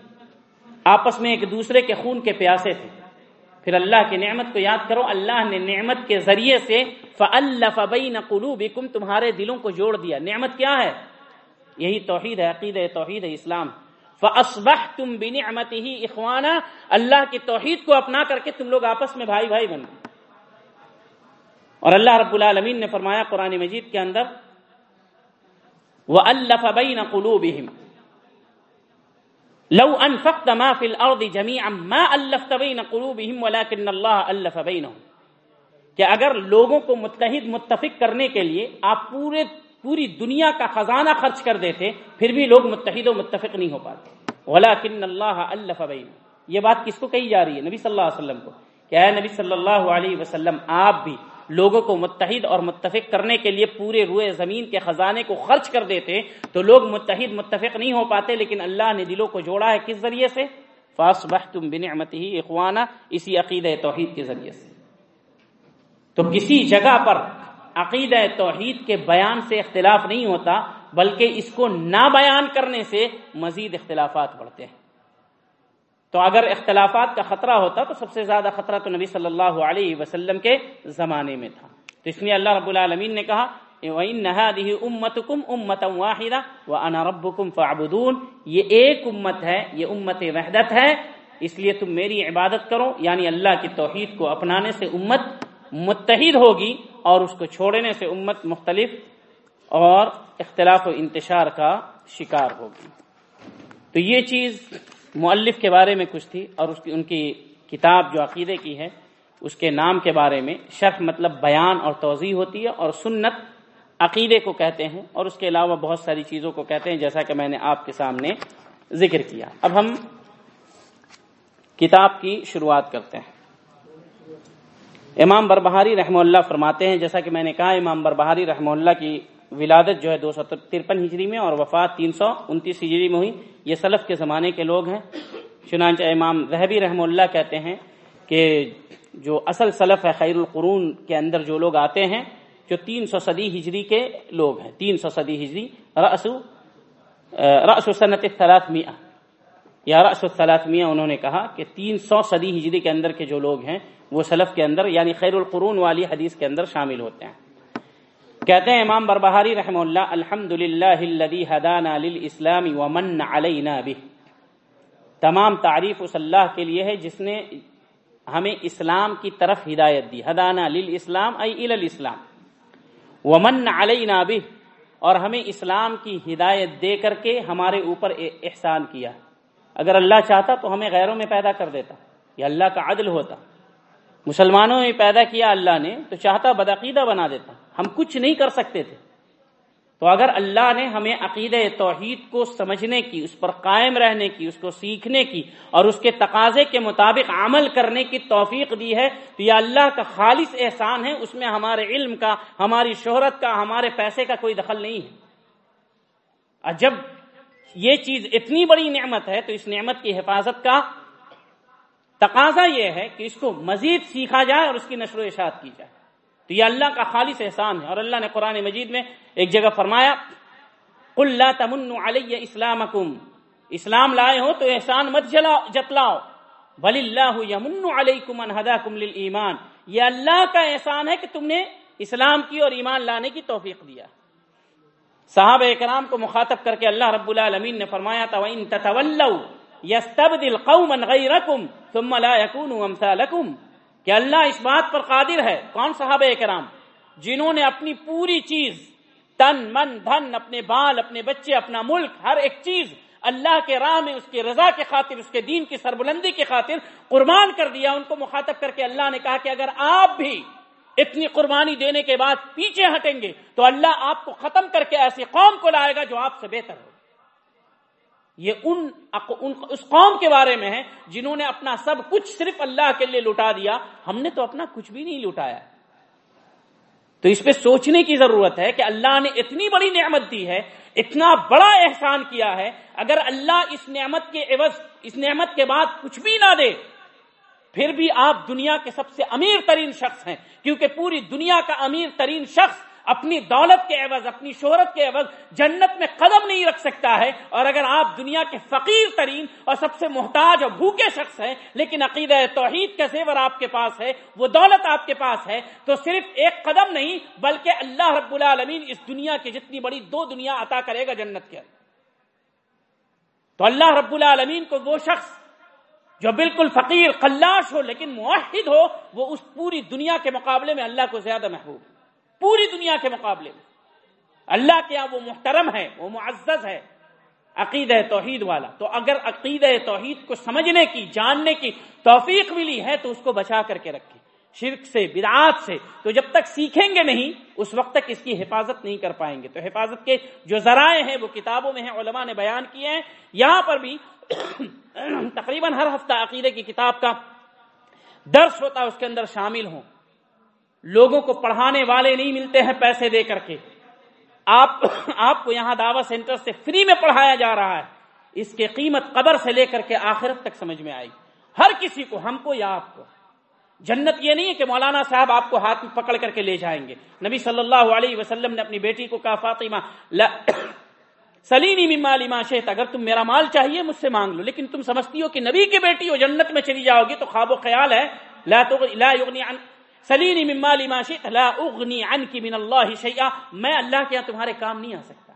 آپس میں ایک دوسرے کے خون کے پیاسے تھے۔ پھر اللہ کی نعمت کو یاد کرو۔ اللہ نے نعمت کے ذریعے سے فَأَلَّفَ بَيْنَ قُلُوبِكُمْ، تمہارے دلوں کو جوڑ دیا۔ نعمت کیا ہے؟ یہی توحید ہے عقید ہے، توحید ہے اسلام۔ فَأَصْبَحْتُمْ بِنِعْمَتِهِ اخوانا اللہ کی توحید کو اپنا کر کے تم لوگ آپس میں بھائی بھائی بن اور اللہ رب العالمین نے فرمایا قرآن مجید کے اندر، وَأَلَّفَ بَيْنَ قُلُوبِهِمْ. لو انفقت ما في الارض جميعا ما الفت بين قلوبهم ولكن الله الف بينهم. کہ اگر لوگوں کو متحد، متفق کرنے کے لیے آپ پورے، پوری دنیا کا خزانہ خرچ کر دیتے، پھر بھی لوگ متحد و متفق نہیں ہو پاتے. ولكن الله الف بينهم. یہ بات کس کو کہی جا رہی ہے؟ نبی صلی اللہ علیہ وسلم کو. کہ اے نبی صلی اللہ علیہ وسلم، آپ بھی لوگوں کو متحد اور متفق کرنے کے لیے پورے روئے زمین کے خزانے کو خرچ کر دیتے تو لوگ متحد، متفق نہیں ہو پاتے، لیکن اللہ نے دلوں کو جوڑا ہے کس ذریعے سے؟ فاس بہ تم بن ہی اخوانہ اسی عقید توحید کے ذریعے سے۔ تو کسی جگہ پر عقیدہ توحید کے بیان سے اختلاف نہیں ہوتا، بلکہ اس کو نہ بیان کرنے سے مزید اختلافات بڑھتے ہیں۔ تو اگر اختلافات کا خطرہ ہوتا تو سب سے زیادہ خطرہ تو نبی صلی اللہ علیہ وسلم کے زمانے میں تھا۔ تو اس لیے اللہ رب العالمین نے کہا امتکم امت واحدہ وانا ربکم فاعبدون۔ یہ ایک امت ہے، یہ امت وحدت ہے۔ اس لیے تم میری عبادت کرو یعنی اللہ کی توحید کو اپنانے سے امت متحد ہوگی اور اس کو چھوڑنے سے امت مختلف اور اختلاف و انتشار کا شکار ہوگی۔ تو یہ چیز مؤلف کے بارے میں کچھ تھی اور اس کی ان کی کتاب جو عقیدے کی ہے، اس کے نام کے بارے میں شرح مطلب بیان اور توضیح ہوتی ہے اور سنت عقیدے کو کہتے ہیں اور اس کے علاوہ بہت ساری چیزوں کو کہتے ہیں، جیسا کہ میں نے آپ کے سامنے ذکر کیا۔ اب ہم کتاب کی شروعات کرتے ہیں۔ امام بربہاری رحمہ اللہ فرماتے ہیں، جیسا کہ میں نے کہا، امام بربہاری رحمہ اللہ کی ولادت جو ہے دو سو ترپن ہجری میں اور وفات تین سو انتیس ہجری میں ہوئی۔ یہ سلف کے زمانے کے لوگ ہیں۔ چنانچہ امام رحبی رحمہ اللہ کہتے ہیں کہ جو اصل سلف ہے خیر القرون کے اندر جو لوگ آتے ہیں، جو تین سو صدی ہجری کے لوگ ہیں۔ تین سو صدی ہجری۔ رسو رسو صنعت ثلاث میاں یا رس الثلاث میاں انہوں نے کہا کہ تین سو صدی ہجری کے اندر کے جو لوگ ہیں، وہ سلف کے اندر یعنی خیر القرون والی حدیث کے اندر شامل ہوتے ہیں۔ کہتے ہیں امام بربہاری رحم اللہ الحمد للہ ومن علینا به تمام تعریف اس اللہ کے لیے ہے جس نے ہمیں اسلام کی طرف ہدایت دی. ہدانا للاسلام ای الاسلام. ومن علینا به اور ہمیں اسلام کی ہدایت دے کر کے ہمارے اوپر احسان کیا. اگر اللہ چاہتا تو ہمیں غیروں میں پیدا کر دیتا. یہ اللہ کا عدل ہوتا. مسلمانوں میں پیدا کیا اللہ نے تو چاہتا بدعقیدہ بنا دیتا. ہم کچھ نہیں کر سکتے تھے۔ تو اگر اللہ نے ہمیں عقید توحید کو سمجھنے کی، اس پر قائم رہنے کی، اس کو سیکھنے کی اور اس کے تقاضے کے مطابق عمل کرنے کی توفیق دی ہے، تو یہ اللہ کا خالص احسان ہے، اس میں ہمارے علم کا، ہماری شہرت کا، ہمارے پیسے کا کوئی دخل نہیں ہے۔ جب یہ چیز اتنی بڑی نعمت ہے، تو اس نعمت کی حفاظت کا تقاضا یہ ہے کہ اس کو مزید سیکھا جائے اور اس کی نشر و اشاعت کی جائے۔ تو یہ اللہ کا خالص احسان ہے اور اللہ نے قرآن مجید میں ایک جگہ فرمایا، قل لا تمن علیہ اسلام اسلام لائے ہو تو احسان مت جتلاؤ۔ بل اللہ یمن علیکم ان ہداکم للایمان۔ یہ اللہ کا احسان ہے کہ تم نے اسلام کی اور ایمان لانے کی توفیق دیا۔ صحابہ اکرام کو مخاطب کر کے اللہ رب العالمین نے فرمایا تھا، وَإِن تَتَوَلَّوْا يَسْتَبْدِلْ قَوْمًا غَيْرَكُمْ ثُمَّ لَا يَكُونُوا أَمْثَالَكُمْ۔ کہ اللہ اس بات پر قادر ہے، کون صحابہ اکرام جنہوں نے اپنی پوری چیز، تن، من، دھن، اپنے بال، اپنے بچے، اپنا ملک، ہر ایک چیز اللہ کے راہ میں، اس کی رضا کے خاطر، اس کے دین کی سربلندی کی خاطر قربان کر دیا، ان کو مخاطب کر کے اللہ نے کہا کہ اگر آپ بھی اتنی قربانی دینے کے بعد پیچھے ہٹیں گے تو اللہ آپ کو ختم کر کے ایسی قوم کو لائے گا جو آپ سے بہتر ہو۔ یہ ان اس قوم کے بارے میں ہے جنہوں نے اپنا سب کچھ صرف اللہ کے لیے لٹا دیا۔ ہم نے تو اپنا کچھ بھی نہیں لٹایا تو اس پہ سوچنے کی ضرورت ہے کہ اللہ نے اتنی بڑی نعمت دی ہے، اتنا بڑا احسان کیا ہے۔ اگر اللہ اس نعمت کے عوض اس نعمت کے بعد کچھ بھی نہ دے، پھر بھی آپ دنیا کے سب سے امیر ترین شخص ہیں۔ کیونکہ پوری دنیا کا امیر ترین شخص اپنی دولت کے عوض، اپنی شہرت کے عوض جنت میں قدم نہیں رکھ سکتا ہے۔ اور اگر آپ دنیا کے فقیر ترین اور سب سے محتاج اور بھوکے شخص ہیں، لیکن عقیدہ توحید کا زیور آپ کے پاس ہے، وہ دولت آپ کے پاس ہے، تو صرف ایک قدم نہیں، بلکہ اللہ رب العالمین اس دنیا کی جتنی بڑی دو دنیا عطا کرے گا جنت کے تو اللہ رب العالمین کو وہ شخص جو بالکل فقیر قلاش ہو، لیکن معاہد ہو، وہ اس پوری دنیا کے مقابلے میں اللہ کو زیادہ محبوب پوری دنیا کے مقابلے میں۔ اللہ کے یہاں وہ محترم ہے، وہ معزز ہے عقید توحید والا۔ تو اگر عقید توحید کو سمجھنے کی، جاننے کی توفیق ملی ہے تو اس کو بچا کر کے رکھیں۔ شرک سے، بدعات سے۔ تو جب تک سیکھیں گے نہیں، اس وقت تک اس کی حفاظت نہیں کر پائیں گے۔ تو حفاظت کے جو ذرائع ہیں، وہ کتابوں میں ہیں، علماء نے بیان کیے ہیں۔ یہاں پر بھی تقریباً ہر ہفتہ عقیدے کی کتاب کا درس ہوتا ہے، اس کے اندر شامل ہوں۔ لوگوں کو پڑھانے والے نہیں ملتے ہیں پیسے دے کر کے۔ آپ آپ کو یہاں دعوت سینٹر سے فری میں پڑھایا جا رہا ہے۔ اس کے قیمت قبر سے لے کر کے آخرت تک سمجھ میں آئی ہر کسی کو، ہم کو یا آپ کو۔ جنت یہ نہیں ہے کہ مولانا صاحب آپ کو ہاتھ میں پکڑ کر کے لے جائیں گے۔ نبی صلی اللہ علیہ وسلم نے اپنی بیٹی کو کہا، فاطمہ سلینی مما لما شیت اگر تم میرا مال چاہیے مجھ سے مانگ لو، لیکن تم سمجھتی ہو کہ نبی کی بیٹی ہو، جنت میں چلی جاؤ گی تو خواب و خیال ہے۔ لا لا یغنی عن سلینی مما لما شیت لا اغنی عنک من اللہ شیئا میں اللہ کے یہاں تمہارے کام نہیں آ سکتا۔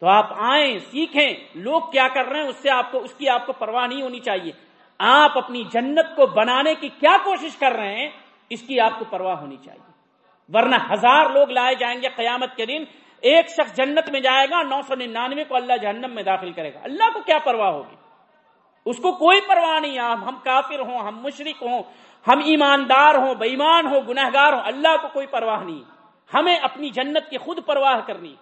تو آپ آئیں، سیکھیں، لوگ کیا کر رہے ہیں، اس سے آپ کو، اس کی آپ کو پرواہ نہیں ہونی چاہیے۔ آپ اپنی جنت کو بنانے کی کیا کوشش کر رہے ہیں، اس کی آپ کو پرواہ ہونی چاہیے۔ ورنہ ہزار لوگ لائے جائیں گے قیامت کے دن، ایک شخص جنت میں جائے گا، نو سو ننانوے کو اللہ جہنم میں داخل کرے گا۔ اللہ کو کیا پرواہ ہوگی؟ اس کو کوئی پرواہ نہیں ہم کافر ہوں، ہم مشرق ہوں ہم ایماندار ہوں بےمان ہوں گنہگار ہوں، اللہ کو کوئی پرواہ نہیں۔ ہمیں اپنی جنت کی خود پرواہ کرنی،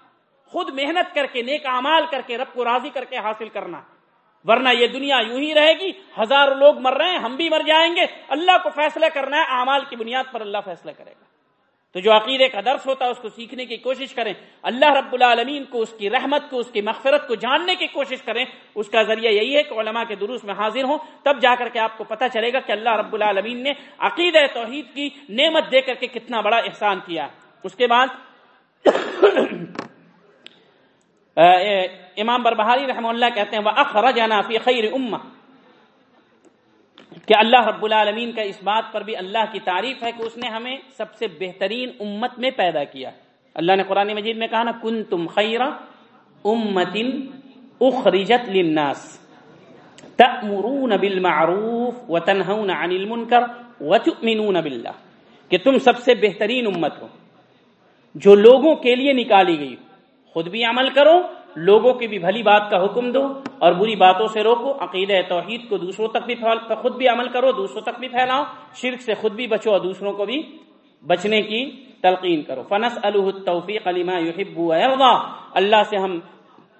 خود محنت کر کے، نیک اعمال کر کے، رب کو راضی کر کے حاصل کرنا۔ ورنہ یہ دنیا یوں ہی رہے گی، ہزاروں لوگ مر رہے ہیں، ہم بھی مر جائیں گے۔ اللہ کو فیصلہ کرنا ہے، اعمال کی بنیاد پر اللہ فیصلہ کرے گا۔ تو جو عقیدے کا درس ہوتا ہے، اس کو سیکھنے کی کوشش کریں۔ اللہ رب العالمین کو، اس کی رحمت کو، اس کی مغفرت کو جاننے کی کوشش کریں۔ اس کا ذریعہ یہی ہے کہ علماء کے دروس میں حاضر ہوں۔ تب جا کر کے آپ کو پتہ چلے گا کہ اللہ رب العالمین نے عقید توحید کی نعمت دے کر کے کتنا بڑا احسان کیا۔ اس کے بعد امام بربہاری رحمہ اللہ کہتے ہیں وہ اخرجنا فی خیر امہ کہ اللہ رب العالمین کا اس بات پر بھی اللہ کی تعریف ہے کہ اس نے ہمیں سب سے بہترین امت میں پیدا کیا۔ اللہ نے قرآن مجید میں کہا نا کن تم خیر امت اخرجت للناس تأمرون بالمعروف وتنہون عن المنکر وتؤمنون باللہ۔ کہ تم سب سے بہترین امت ہو، جو لوگوں کے لیے نکالی گئی خود بھی عمل کرو لوگوں کی بھی بھلی بات کا حکم دو اور بری باتوں سے روکو عقید توحید کو دوسروں تک بھی خود بھی عمل کرو، دوسروں تک بھی پھیلاؤ، شرک سے خود بھی بچو اور دوسروں کو بھی بچنے کی تلقین کرو۔ فنس التوفیق علیما یحب اللہ سے ہم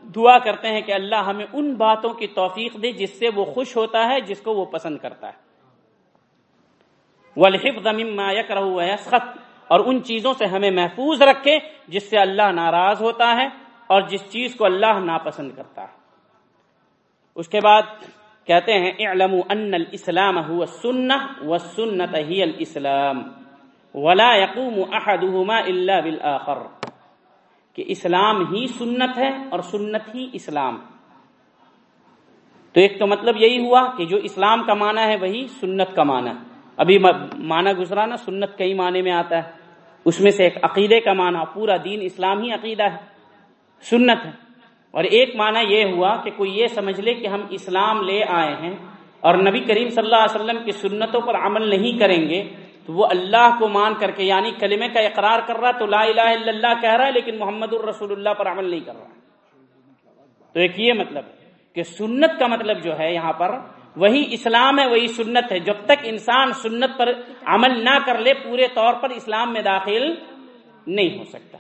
دعا کرتے ہیں کہ اللہ ہمیں ان باتوں کی توفیق دے جس سے وہ خوش ہوتا ہے، جس کو وہ پسند کرتا ہے۔ والحفظ مما يكره ويسخط۔ اور ان چیزوں سے ہمیں محفوظ رکھے جس سے اللہ ناراض ہوتا ہے۔ اور جس چیز کو اللہ ناپسند کرتا ہے۔ اس کے بعد کہتے ہیں، اعلموا ان الاسلام هو السنہ والسنة هي الاسلام ولا يقوم احدهما الا بالاخر۔ کہ اسلام ہی سنت ہے اور سنت ہی اسلام۔ تو ایک تو مطلب یہی ہوا کہ جو اسلام کا معنی ہے وہی سنت کا معنی ابھی معنی گزرا نا، سنت کئی معنی میں آتا ہے۔ اس میں سے ایک عقیدے کا معنی، پورا دین اسلام ہی عقیدہ ہے۔ سنت ہے۔ اور ایک معنی یہ ہوا کہ کوئی یہ سمجھ لے کہ ہم اسلام لے آئے ہیں اور نبی کریم صلی اللہ علیہ وسلم کی سنتوں پر عمل نہیں کریں گے، تو وہ اللہ کو مان کر کے یعنی کلمے کا اقرار کر رہا تو لا الہ الا اللہ کہہ رہا ہے، لیکن محمد الرسول اللہ پر عمل نہیں کر رہا۔ تو ایک یہ مطلب ہے کہ سنت کا مطلب جو ہے یہاں پر، وہی اسلام ہے، وہی سنت ہے۔ جب تک انسان سنت پر عمل نہ کر لے، پورے طور پر اسلام میں داخل نہیں ہو سکتا۔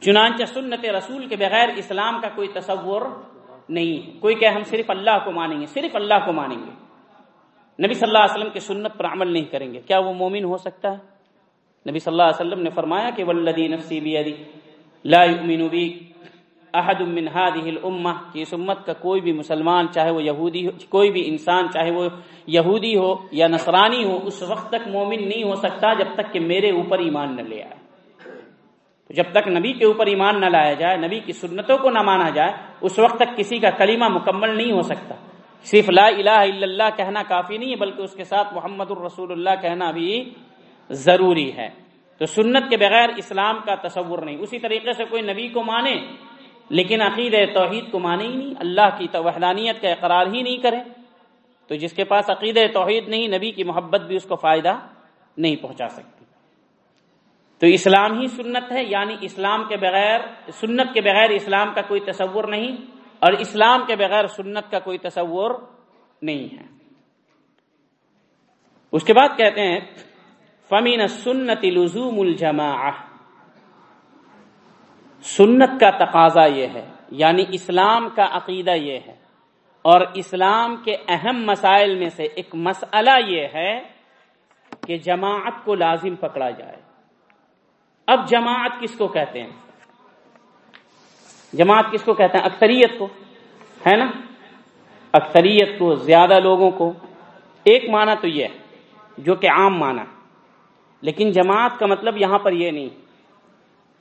چنانچہ سنت رسول کے بغیر اسلام کا کوئی تصور نہیں ہے۔ کوئی کہ ہم صرف اللہ کو مانیں گے، صرف اللہ کو مانیں گے۔ نبی صلی اللہ علیہ وسلم کی سنت پر عمل نہیں کریں گے۔ کیا وہ مومن ہو سکتا ہے؟ نبی صلی اللہ علیہ وسلم نے فرمایا کہ ولدی نفسی بیدی لا یؤمن بی احد من هذه الامه کہ اس امت کا کوئی بھی مسلمان، چاہے وہ یہودی ہو، کوئی بھی انسان، چاہے وہ یہودی ہو یا نصرانی ہو، اس وقت تک مومن نہیں ہو سکتا جب تک کہ میرے اوپر ایمان نہ لے آئے۔ تو جب تک نبی کے اوپر ایمان نہ لایا جائے، نبی کی سنتوں کو نہ مانا جائے، اس وقت تک کسی کا کلمہ مکمل نہیں ہو سکتا۔ صرف لا الہ الا اللہ کہنا کافی نہیں ہے، بلکہ اس کے ساتھ محمد الرسول اللہ کہنا بھی ضروری ہے۔ تو سنت کے بغیر اسلام کا تصور نہیں۔ اسی طریقے سے کوئی نبی کو مانے، لیکن عقید توحید کو مانے ہی نہیں، اللہ کی توحدانیت کا اقرار ہی نہیں کرے۔ تو جس کے پاس عقید توحید نہیں، نبی کی محبت بھی اس کو فائدہ نہیں پہنچا سکتی۔ تو اسلام ہی سنت ہے یعنی اسلام کے بغیر، سنت کے بغیر اسلام کا کوئی تصور نہیں اور اسلام کے بغیر سنت کا کوئی تصور نہیں ہے۔ اس کے بعد کہتے ہیں فمین سنت لزوم الجما سنت کا تقاضا یہ ہے یعنی اسلام کا عقیدہ یہ ہے۔ اور اسلام کے اہم مسائل میں سے ایک مسئلہ یہ ہے کہ جماعت کو لازم پکڑا جائے۔ اب جماعت کس کو کہتے ہیں؟ جماعت کس کو کہتے ہیں؟ اکثریت کو، ہے نا؟ اکثریت کو، زیادہ لوگوں کو۔ ایک معنی تو یہ ہے، جو کہ عام معنی۔ لیکن جماعت کا مطلب یہاں پر یہ نہیں۔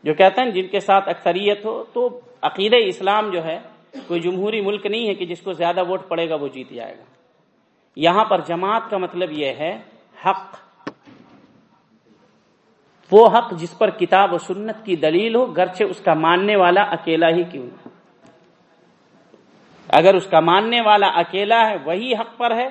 جو کہتے ہیں، جن کے ساتھ اکثریت ہو، تو عقید اسلام جو ہے، کوئی جمہوری ملک نہیں ہے کہ جس کو زیادہ ووٹ پڑے گا وہ جیت جائے گا۔ یہاں پر جماعت کا مطلب یہ ہے، حق۔ وہ حق جس پر کتاب و سنت کی دلیل ہو، گرچہ اس کا ماننے والا اکیلا ہی کیوں اگر اس کا ماننے والا اکیلا ہے، وہی حق پر ہے۔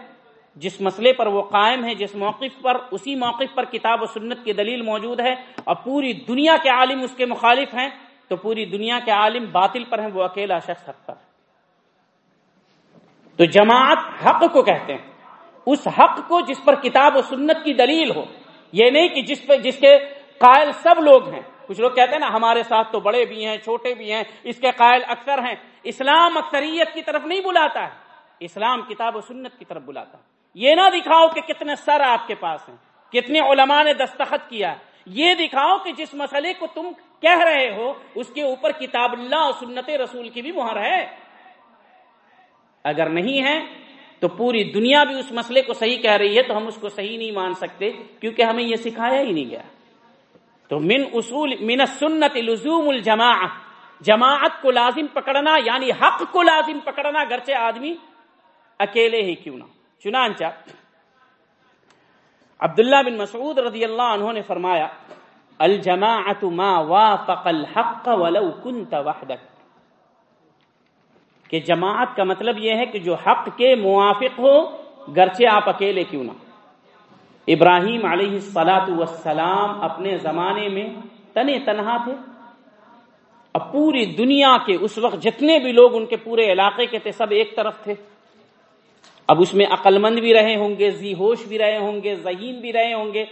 جس مسئلے پر وہ قائم ہے، جس موقف پر، اسی موقف پر کتاب و سنت کی دلیل موجود ہے۔ اور پوری دنیا کے عالم اس کے مخالف ہیں، تو پوری دنیا کے عالم باطل پر ہیں، وہ اکیلا شخص حق پر۔ تو جماعت حق کو کہتے ہیں۔ اس حق کو جس پر کتاب و سنت کی دلیل ہو۔ یہ نہیں کہ جس پہ، جس کے قائل سب لوگ ہیں۔ کچھ لوگ کہتے ہیں نا، ہمارے ساتھ تو بڑے بھی ہیں، چھوٹے بھی ہیں، اس کے قائل اکثر ہیں۔ اسلام اکثریت کی طرف نہیں بلاتا ہے، اسلام کتاب و سنت کی طرف بلاتا ہے۔ یہ نہ دکھاؤ کہ کتنے سر آپ کے پاس ہیں، کتنے علماء نے دستخط کیا یہ دکھاؤ کہ جس مسئلے کو تم کہہ رہے ہو، اس کے اوپر کتاب اللہ اور سنت رسول کی بھی مہر ہے۔ اگر نہیں ہے، تو پوری دنیا بھی اس مسئلے کو صحیح کہہ رہی ہے، تو ہم اس کو صحیح نہیں مان سکتے، کیونکہ ہمیں یہ سکھایا ہی نہیں گیا۔ تو من اصول من سنت لزوم الجماع جماعت کو لازم پکڑنا یعنی حق کو لازم پکڑنا گرچہ آدمی اکیلے ہی کیوں نہ چنانچہ عبداللہ بن مسعود رضی اللہ عنہ نے فرمایا، الجماعت ما وافق الحق ولو كنت وحدك. کہ جماعت کا مطلب یہ ہے کہ جو حق کے موافق ہو، گرچہ آپ اکیلے کیوں نہ ابراہیم علیہ السلاۃ والسلام اپنے زمانے میں تنے تنہا تھے۔ اب پوری دنیا کے اس وقت جتنے بھی لوگ ان کے پورے علاقے کے تھے، سب ایک طرف تھے۔ اب اس میں عقل مند بھی رہے ہوں گے، زی ہوش بھی رہے ہوں گے، ذہین بھی رہے ہوں گے۔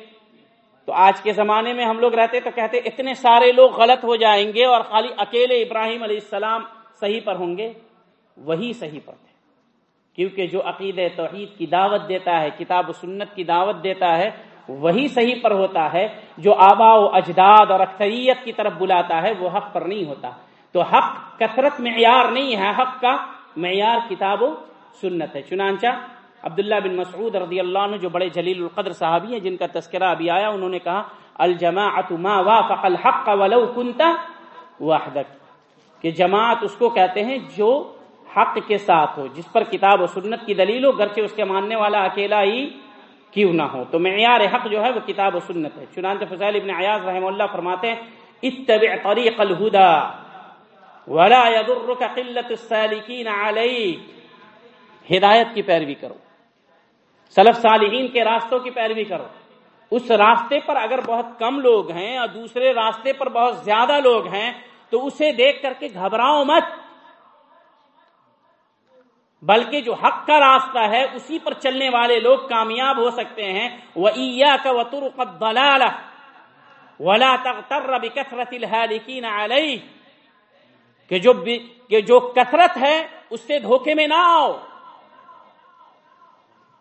تو آج کے زمانے میں ہم لوگ رہتے تو کہتے اتنے سارے لوگ غلط ہو جائیں گے اور خالی اکیلے ابراہیم علیہ السلام صحیح پر ہوں گے، وہی صحیح پر تھے۔ کیونکہ جو عقید توحید کی دعوت دیتا ہے، کتاب و سنت کی دعوت دیتا ہے، وہی صحیح پر ہوتا ہے، جو آبا و اجداد اور اکثریت کی طرف بلاتا ہے، وہ حق پر نہیں ہوتا۔ تو حق کثرت معیار نہیں ہے، حق کا معیار کتاب و سنت ہے۔ چنانچہ عبداللہ بن مسعود رضی اللہ عنہ، جو بڑے جلیل القدر صحابی ہیں، جن کا تذکرہ ابھی آیا، انہوں نے کہا، الجماعت ما وافق الحق ولو كنت وحدك کہ جماعت اس کو کہتے ہیں جو حق کے ساتھ ہو، جس پر کتاب و سنت کی دلیل ہو، گرچہ اس کے ماننے والا اکیلا ہی کیوں نہ ہو۔ تو معیار حق جو ہے وہ کتاب و سنت ہے۔ چنانچہ فضائل ابن عیاض رحم اللہ فرماتے ہیں، اتبع طریق الهدى ولا يضرك قلة السالكين عليك ہدایت کی پیروی کرو۔ سلف صالحین کے راستوں کی پیروی کرو۔ اس راستے پر اگر بہت کم لوگ ہیں اور دوسرے راستے پر بہت زیادہ لوگ ہیں، تو اسے دیکھ کر کے گھبراؤ مت۔ بلکہ جو حق کا راستہ ہے، اسی پر چلنے والے لوگ کامیاب ہو سکتے ہیں۔ وہ عیا کا وطر بلال ولا تغتر بکثرت الحالکین علیہ کہ جو کہ جو کثرت ہے، اس سے دھوکے میں نہ آؤ۔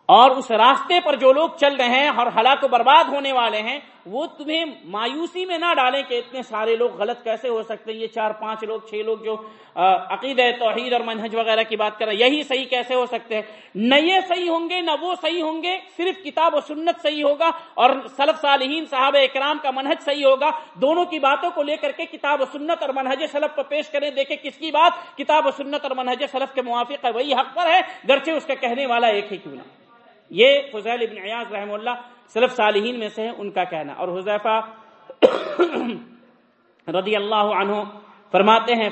اور اس راستے پر جو لوگ چل رہے ہیں اور ہلاک و برباد ہونے والے ہیں، وہ تمہیں مایوسی میں نہ ڈالیں کہ اتنے سارے لوگ غلط کیسے ہو سکتے ہیں؟ یہ چار پانچ لوگ، چھ لوگ جو عقید توحید اور منہج وغیرہ کی بات کر رہے ہیں، یہی صحیح کیسے ہو سکتے ہیں؟ نہ یہ صحیح ہوں گے، نہ وہ صحیح ہوں گے، صرف کتاب و سنت صحیح ہوگا اور سلف صالحین صاحب اکرام کا منہج صحیح ہوگا۔ دونوں کی باتوں کو لے کر کے کتاب و سنت اور منہج سلف کو پیش کریں، دیکھیں کس کی بات؟ کتاب و سنت اور منہج سلف کے موافق ہے، وہی حق پر ہے، گرچہ اس کا کہنے والا ایک ہی کیوں نہ یہ فضیل ابن عیاض رحم اللہ صرف صالحین میں سے ان کا کہنا۔ اور حذیفہ رضی اللہ عنہ فرماتے ہیں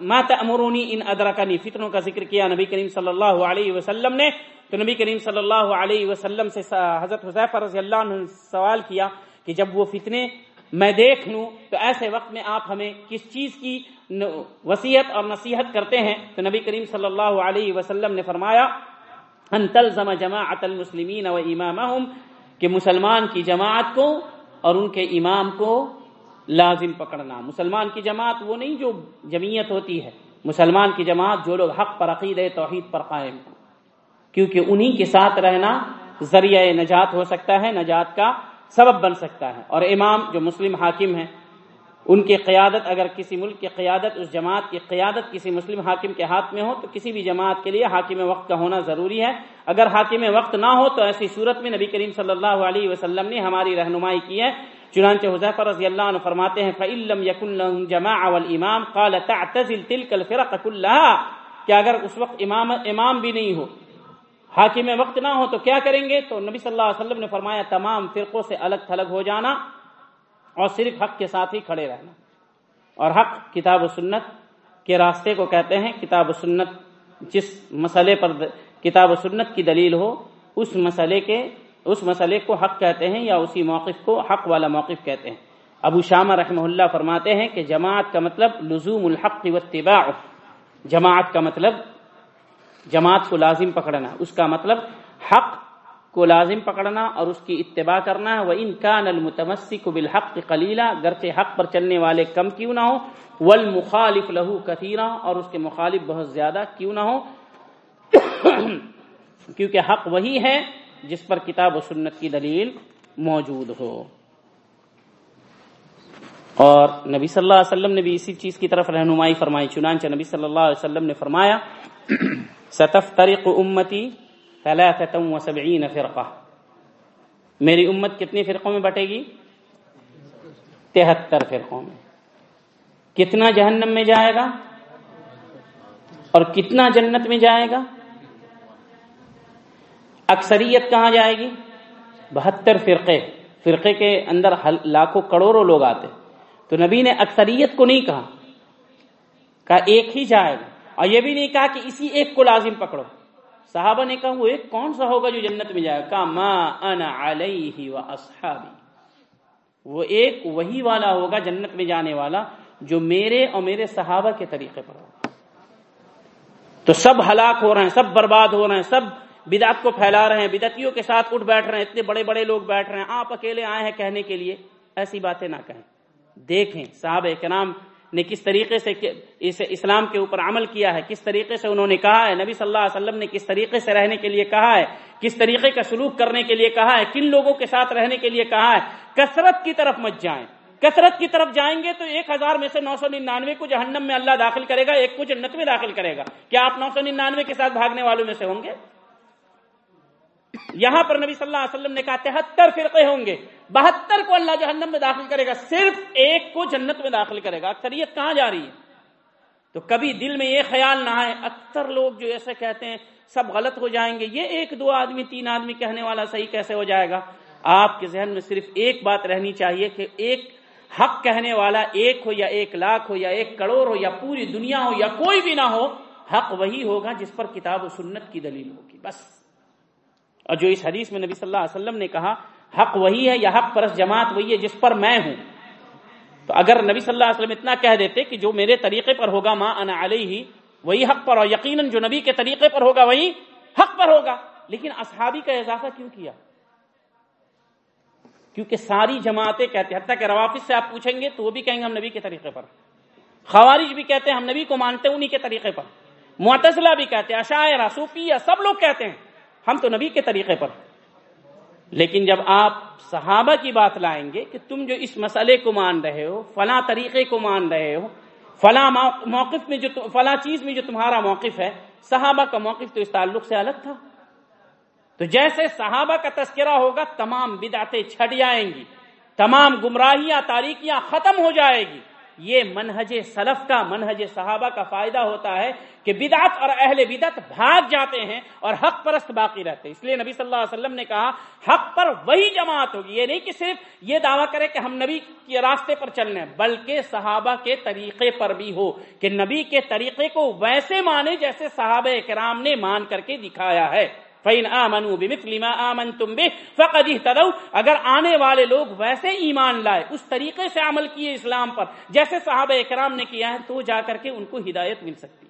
ما تأمرونی ان ادرکنی فتنوں کا ذکر کیا نبی کریم صلی اللہ علیہ وسلم نے۔ تو نبی کریم صلی اللہ علیہ وسلم سے حضرت حذیفہ رضی اللہ عنہ سوال کیا کہ جب وہ فتنے میں دیکھ لوں، تو ایسے وقت میں آپ ہمیں کس چیز کی وسیعت اور نصیحت کرتے ہیں؟ تو نبی کریم صلی اللہ علیہ وسلم نے فرمایا ان تلزم جماعت المسلمین و امامہم کہ مسلمان کی جماعت کو اور ان کے امام کو لازم پکڑنا۔ مسلمان کی جماعت وہ نہیں جو جمعیت ہوتی ہے۔ مسلمان کی جماعت جو لوگ حق پر عقید توحید پر قائم کیونکہ انہی کے ساتھ رہنا ذریعہ نجات ہو سکتا ہے، نجات کا سبب بن سکتا ہے۔ اور امام جو مسلم حاکم ہیں ان کی قیادت، اگر کسی ملک کی قیادت، اس جماعت کی قیادت کسی مسلم حاکم کے ہاتھ میں ہو، تو کسی بھی جماعت کے لیے حاکم وقت کا ہونا ضروری ہے۔ اگر حاکم وقت نہ ہو، تو ایسی صورت میں نبی کریم صلی اللہ علیہ وسلم نے ہماری رہنمائی کی ہے۔ چنانچہ حضیفہ رضی اللہ عنہ فرماتے ہیں فَإِلَّمْ يَكُنْ لَهُمْ جَمَاعَ وَالْإِمَامِ قَالَ تَعْتَزِلْ تِلْكَ الْفِرَقَ كُلَّهَا کہ اگر اس وقت امام امام بھی نہیں ہو، حاکم وقت نہ ہو، تو کیا کریں گے؟ تو نبی صلی اللہ علیہ وسلم نے فرمایا، تمام فرقوں سے الگ تھلگ ہو جانا۔ اور صرف حق کے ساتھ ہی کھڑے رہنا۔ اور حق کتاب و سنت کے راستے کو کہتے ہیں کتاب و سنت۔ جس مسئلے پر کتاب و سنت کی دلیل ہو، اس مسئلے کے اس مسئلے کو حق کہتے ہیں یا اسی موقف کو حق والا موقف کہتے ہیں۔ ابو شامہ رحمہ اللہ فرماتے ہیں کہ جماعت کا مطلب لزوم الحق واتباع جماعت کا مطلب جماعت کو لازم پکڑنا، اس کا مطلب حق کو لازم پکڑنا اور اس کی اتباع کرنا ہے۔ وہ ان کا نل بالحق کلیلہ گرچہ حق پر چلنے والے کم کیوں نہ ہو ول مخالف لہو کثیرہ اور اس کے مخالف بہت زیادہ کیوں نہ ہو۔ کیونکہ حق وہی ہے جس پر کتاب و سنت کی دلیل موجود ہو۔ اور نبی صلی اللہ علیہ وسلم نے بھی اسی چیز کی طرف رہنمائی فرمائی، چنانچہ نبی صلی اللہ علیہ وسلم نے فرمایا ستف طریق امتی وسبعین فرقہ میری امت کتنی فرقوں میں بٹے گی؟ تہتر فرقوں میں۔ کتنا جہنم میں جائے گا؟ اور کتنا جنت میں جائے گا؟ اکثریت کہاں جائے گی؟ بہتر فرقے۔ فرقے کے اندر لاکھوں کروڑوں لوگ آتے تو نبی نے اکثریت کو نہیں کہا۔ کہا ایک ہی جائے گا۔ اور یہ بھی نہیں کہا کہ اسی ایک کو لازم پکڑو۔ صحابہ نے کہا وہ ایک کون سا ہوگا جو جنت میں جائے گا؟ ما انا علیہ و اصحابی۔ وہ ایک وہی والا ہوگا جنت میں جانے والا جو میرے اور میرے صحابہ کے طریقے پر ہوگا۔ تو سب ہلاک ہو رہے ہیں، سب برباد ہو رہے ہیں، سب بدعت کو پھیلا رہے ہیں، بدعتیوں کے ساتھ اٹھ بیٹھ رہے ہیں، اتنے بڑے بڑے لوگ بیٹھ رہے ہیں۔ آپ اکیلے آئے ہیں کہنے کے لیے، ایسی باتیں نہ کہیں۔ دیکھیں صاحب کرام نے کس طریقے سے اسلام کے اوپر عمل کیا ہے، کس طریقے سے انہوں نے کہا ہے، نبی صلی اللہ علیہ وسلم نے کس طریقے سے رہنے کے لیے کہا ہے، کس طریقے کا سلوک کرنے کے لیے کہا ہے، کن لوگوں کے ساتھ رہنے کے لیے کہا ہے، کثرت کی طرف مت جائیں۔ کثرت کی طرف جائیں گے تو ایک ہزار میں سے نو سو ننانوے کو جہنم میں اللہ داخل کرے گا، ایک کو جنت میں داخل کرے گا۔ کیا آپ نو سو ننانوے کے ساتھ بھاگنے والوں میں سے ہوں گے؟ یہاں پر نبی صلی اللہ علیہ وسلم نے کہا تہتر فرقے ہوں گے، بہتر کو اللہ جہنم میں داخل کرے گا، صرف ایک کو جنت میں داخل کرے گا۔ اکثریت کہاں جا رہی ہے تو کبھی دل میں یہ خیال نہ آئے، اکثر لوگ جو ایسے کہتے ہیں، سب غلط ہو جائیں گے۔ یہ ایک دو آدمی، تین آدمی کہنے والا صحیح کیسے ہو جائے گا؟ آپ کے ذہن میں صرف ایک بات رہنی چاہیے کہ ایک حق کہنے والا ایک ہو یا ایک لاکھ ہو یا ایک کروڑ ہو یا پوری دنیا ہو یا کوئی بھی نہ ہو، حق وہی ہوگا جس پر کتاب و سنت کی دلیل ہوگی، بس۔ اور جو اس حدیث میں نبی صلی اللہ علیہ وسلم نے کہا، حق وہی ہے یا حق پرس جماعت وہی ہے جس پر میں ہوں۔ تو اگر نبی صلی اللہ علیہ وسلم اتنا کہہ دیتے کہ جو میرے طریقے پر ہوگا ماں انا علیہ، وہی حق پر، اور یقیناً جو نبی کے طریقے پر ہوگا، وہی حق پر ہوگا۔ لیکن اصحابی کا اضافہ کیوں کیا؟ کیونکہ ساری جماعتیں کہتے ہیں، حتیٰ کہ روافظ سے آپ پوچھیں گے تو وہ بھی کہیں گے ہم نبی کے طریقے پر۔ خوارج بھی کہتے ہیں، ہم نبی کو مانتے انہی کے طریقے پر۔ معتزلہ بھی کہتے ہیں عشاعرہ صوفیہ، سب لوگ کہتے ہیں۔ ہم تو نبی کے طریقے پر لیکن جب آپ صحابہ کی بات لائیں گے کہ تم جو اس مسئلے کو مان رہے ہو، فلاں طریقے کو مان رہے ہو، فلاں موقف میں جو فلاں چیز میں جو تمہارا موقف ہے، صحابہ کا موقف تو اس تعلق سے الگ تھا۔ تو جیسے صحابہ کا تذکرہ ہوگا، تمام بدعتیں چھٹ جائیں گی، تمام گمراہیاں تاریخیاں ختم ہو جائے گی۔ یہ منہج سلف کا، منہج صحابہ کا فائدہ ہوتا ہے کہ بدعت اور اہل بدعت بھاگ جاتے ہیں اور حق پرست باقی رہتے ہیں۔ اس لیے نبی صلی اللہ علیہ وسلم نے کہا، حق پر وہی جماعت ہوگی۔ یہ نہیں کہ صرف یہ دعویٰ کرے کہ ہم نبی کے راستے پر چلنے بلکہ صحابہ کے طریقے پر بھی ہو کہ نبی کے طریقے کو ویسے مانے جیسے صحابہ کرام نے مان کر کے دکھایا ہے۔ فَإِنْ آمَنُوا بِمِثْلِ مَا آمَنْتُمْ بِهِ فَقَدْ اِهْتَدَوْا۔ اگر آنے والے لوگ ویسے ایمان لائے، اس طریقے سے عمل کیے اسلام پر، جیسے صحابہ اکرام نے کیا ہے، تو جا کر کے ان کو ہدایت مل سکتی۔ ہے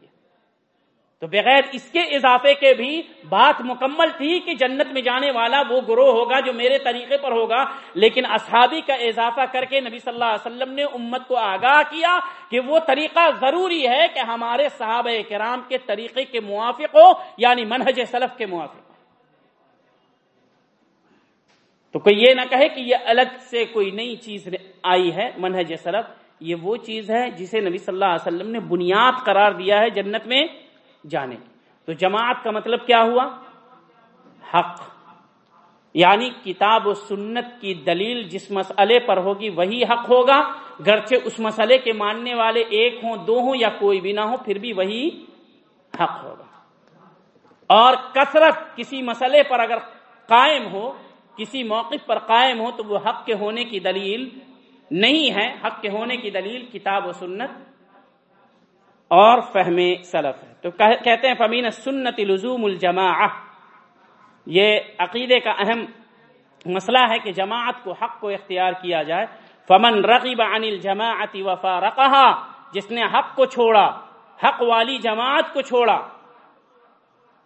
تو بغیر اس کے اضافے کے بھی بات مکمل تھی کہ جنت میں جانے والا وہ گروہ ہوگا جو میرے طریقے پر ہوگا، لیکن اصحابی کا اضافہ کر کے نبی صلی اللہ علیہ وسلم نے امت کو آگاہ کیا کہ وہ طریقہ ضروری ہے کہ ہمارے صحابہ کرام کے طریقے کے موافق ہو یعنی منہج سلف کے موافق تو کوئی یہ نہ کہے کہ یہ الگ سے کوئی نئی چیز آئی ہے، منہج سلف، یہ وہ چیز ہے جسے نبی صلی اللہ علیہ وسلم نے بنیاد قرار دیا ہے جنت میں۔ جانے تو جماعت کا مطلب کیا ہوا؟ حق۔ یعنی کتاب و سنت کی دلیل جس مسئلے پر ہوگی وہی حق ہوگا۔ گرچہ اس مسئلے کے ماننے والے ایک ہوں، دو ہوں یا کوئی بھی نہ ہو، پھر بھی وہی حق ہوگا۔ اور کثرت کسی مسئلے پر اگر قائم ہو، کسی موقف پر قائم ہو، تو وہ حق کے ہونے کی دلیل نہیں ہے۔ حق کے ہونے کی دلیل کتاب و سنت اور فہم سلف ہے۔ تو کہتے ہیں فمین سنت لزوم الجماع یہ عقیدے کا اہم مسئلہ ہے کہ جماعت کو حق کو اختیار کیا جائے۔ فمن رغب عن الجماعت وفارقها، جس نے حق کو چھوڑا، حق والی جماعت کو چھوڑا،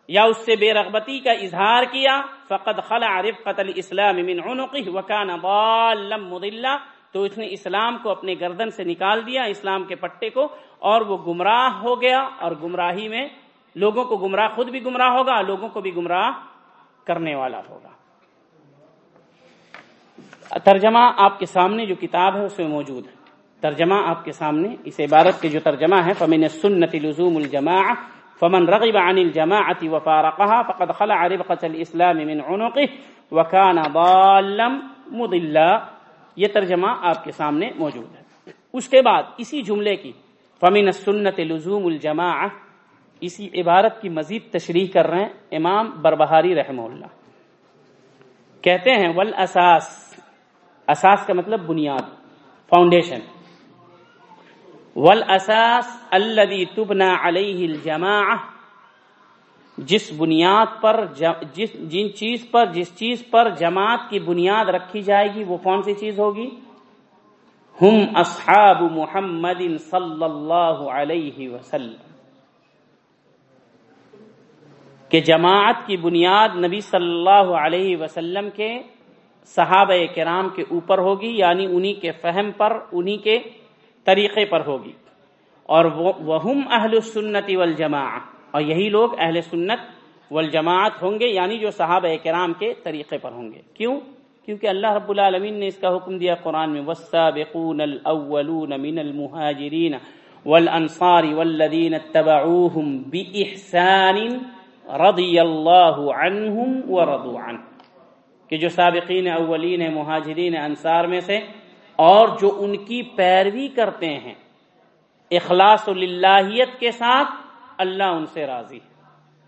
یا اس سے بے رغبتی کا اظہار کیا، فقد خلع رفقت الاسلام من عنقه وكان ضالا مضلا۔ تو اس نے اسلام کو اپنے گردن سے نکال دیا، اسلام کے پٹے کو، اور وہ گمراہ ہو گیا، اور گمراہی میں لوگوں کو گمراہ، خود بھی گمراہ ہوگا، لوگوں کو بھی گمراہ کرنے والا ہوگا۔ ترجمہ آپ کے سامنے جو کتاب ہے، اس میں موجود ہے۔ ترجمہ آپ کے سامنے، اس عبارت کے جو ترجمہ ہے، فمن سنت لزوم الجماع فمن رغب عن الجماعة وفارقها فقد خلع ربقة الاسلام من عنقه وكان ضالا مضلا۔ یہ ترجمہ آپ کے سامنے موجود ہے۔ اس کے بعد اسی جملے کی، فمن سنت لزوم الجماع اسی عبارت کی مزید تشریح کر رہے ہیں امام بربہاری رحمہ اللہ۔ کہتے ہیں ول اساس اساس کا مطلب بنیاد، فاؤنڈیشن۔ ول اساس الدی تبنا علیہ الجماع جس بنیاد پر جس، جن چیز پر، جس چیز پر جماعت کی بنیاد رکھی جائے گی، وہ کون سی چیز ہوگی؟ ہم اصحاب محمد صلی اللہ علیہ وسلم۔ کہ جماعت کی بنیاد نبی صلی اللہ علیہ وسلم کے صحابہ کرام کے اوپر ہوگی یعنی انہی کے فہم پر، انہی کے طریقے پر ہوگی۔ اور وہ اہل السنت والجماع اور یہی لوگ اہل سنت والجماعت ہوں گے یعنی جو صحابہ کرام کے طریقے پر ہوں گے۔ کیوں؟ کیونکہ اللہ رب العالمین نے اس کا حکم دیا قرآن میں، والسابقون الاولون من المہاجرین والانصار والذین اتبعوهم بإحسان رضی اللہ عنہم ورضو عنہ کہ جو سابقین اولین، مہاجرین، انصار میں سے اور جو ان کی پیروی کرتے ہیں، اخلاص للہیت کے ساتھ اللہ ان سے راضی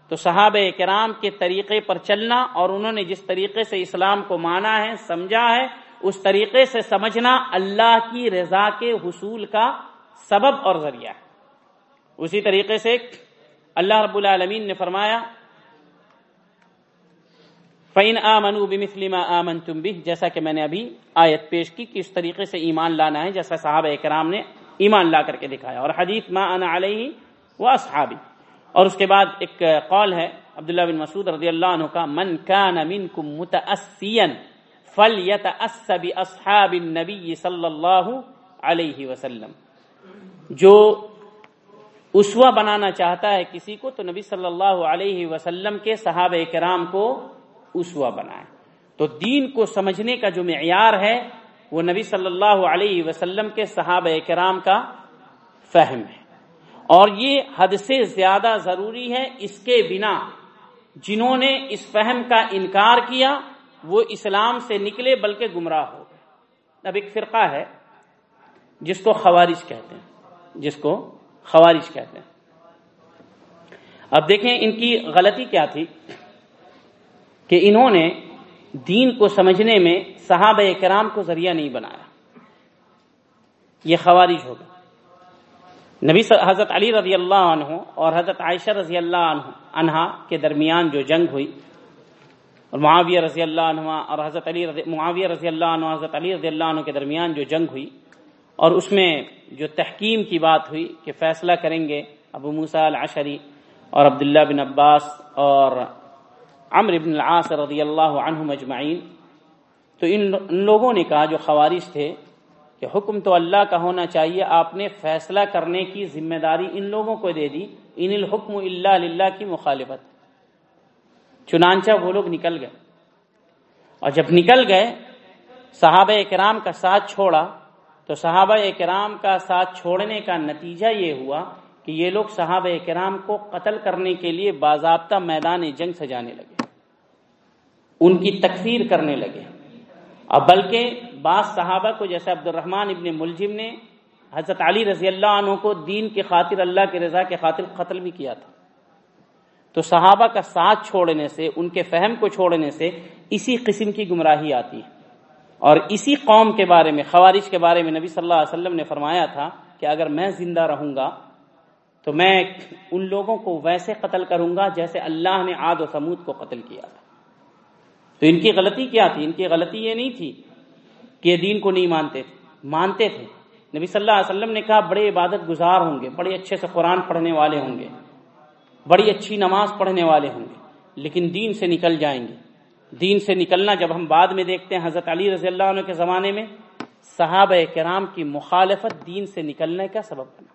تو صحابہ کرام کے طریقے پر چلنا اور انہوں نے جس طریقے سے اسلام کو مانا ہے، سمجھا ہے، اس طریقے سے سمجھنا اللہ کی رضا کے حصول کا سبب اور ذریعہ ہے۔ اسی طریقے سے اللہ رب العالمین نے فرمایا فین آ منو بمسلم آمن تم بھی جیسا کہ میں نے ابھی آیت پیش کی کہ اس طریقے سے ایمان لانا ہے، جیسا صحابہ اکرام نے ایمان لا کر کے دکھایا۔ اور حدیث ما انا علیہ و اصحابی۔ اور اس کے بعد ایک قول ہے، عبداللہ بن مسعود رضی اللہ عنہ کا، من کان منکم متأسیا فلیتأس باصحاب النبی صلی اللہ علیہ وسلم۔ جو اسوا بنانا چاہتا ہے کسی کو، تو نبی صلی اللہ علیہ وسلم کے صحابہ کرام کو اسوا بنائے تو دین کو سمجھنے کا جو معیار ہے، وہ نبی صلی اللہ علیہ وسلم کے صحابہ کرام کا فہم ہے۔ اور یہ حد سے زیادہ ضروری ہے اس کے بنا جنہوں نے اس فہم کا انکار کیا، وہ اسلام سے نکلے بلکہ گمراہ ہو گئے۔ اب ایک فرقہ ہے جس کو خوارج کہتے ہیں، جس کو خوارج کہتے ہیں۔ اب دیکھیں ان کی غلطی کیا تھی کہ انہوں نے دین کو سمجھنے میں صحابہ کرام کو ذریعہ نہیں بنایا۔ یہ خوارج ہوگا نبی حضرت علی رضی اللہ عنہ اور حضرت عائشہ رضی اللہ عنہ عنہا کے درمیان جو جنگ ہوئی، اور معاویہ رضی اللہ عنہ اور حضرت علی رضی معاویہ رضی اللہ عنہ حضرت علی رضی اللہ عنہ کے درمیان جو جنگ ہوئی، اور اس میں جو تحکیم کی بات ہوئی کہ فیصلہ کریں گے ابو موسا العشری اور عبداللہ بن عباس اور عمر بن العاص رضی اللہ عنہ مجمعین تو ان لوگوں نے کہا جو خوارش تھے کہ حکم تو اللہ کا ہونا چاہیے، آپ نے فیصلہ کرنے کی ذمہ داری ان لوگوں کو دے دی۔ ان الحکم اللہ للہ کی مخالفت۔ چنانچہ وہ لوگ نکل گئے۔ اور جب نکل گئے، صحابہ کرام کا ساتھ چھوڑا، تو صحابہ کرام کا ساتھ چھوڑنے کا نتیجہ یہ ہوا کہ یہ لوگ صحابہ کرام کو قتل کرنے کے لیے باضابطہ میدان جنگ سجانے لگے۔ ان کی تکفیر کرنے لگے۔ اور بلکہ بعض صحابہ کو جیسے عبد الرحمن ابن ملجم نے حضرت علی رضی اللہ عنہ کو دین کی خاطر اللہ کے رضا کے خاطر قتل بھی کیا تھا۔ تو صحابہ کا ساتھ چھوڑنے سے، ان کے فہم کو چھوڑنے سے اسی قسم کی گمراہی آتی ہے۔ اور اسی قوم کے بارے میں خوارش کے بارے میں نبی صلی اللہ علیہ وسلم نے فرمایا تھا کہ اگر میں زندہ رہوں گا تو میں ان لوگوں کو ویسے قتل کروں گا جیسے اللہ نے عاد و سمود کو قتل کیا تھا۔ تو ان کی غلطی کیا تھی؟ ان کی غلطی یہ نہیں تھی کہ یہ دین کو نہیں مانتے تھے مانتے تھے۔ نبی صلی اللہ علیہ وسلم نے کہا، بڑے عبادت گزار ہوں گے، بڑے اچھے سے قرآن پڑھنے والے ہوں گے، بڑی اچھی نماز پڑھنے والے ہوں گے، لیکن دین سے نکل جائیں گے۔ دین سے نکلنا جب ہم بعد میں دیکھتے ہیں حضرت علی رضی اللہ عنہ کے زمانے میں، صحابہ کرام کی مخالفت دین سے نکلنے کا سبب بنا۔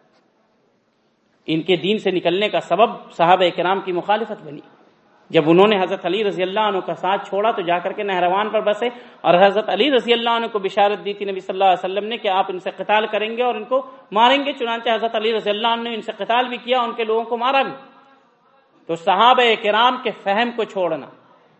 ان کے دین سے نکلنے کا سبب صحابہ کرام کی مخالفت بنی۔ جب انہوں نے حضرت علی رضی اللہ عنہ کا ساتھ چھوڑا تو جا کر کے نہروان پر بسے اور حضرت علی رضی اللہ عنہ کو بشارت دی تھی نبی صلی اللہ علیہ وسلم نے کہ آپ ان سے قتال کریں گے اور ان کو ماریں گے، چنانچہ حضرت علی رضی اللہ عنہ نے ان سے قتال بھی کیا، ان کے لوگوں کو مارا بھی۔ تو صحابہ کرام کے فہم کو چھوڑنا،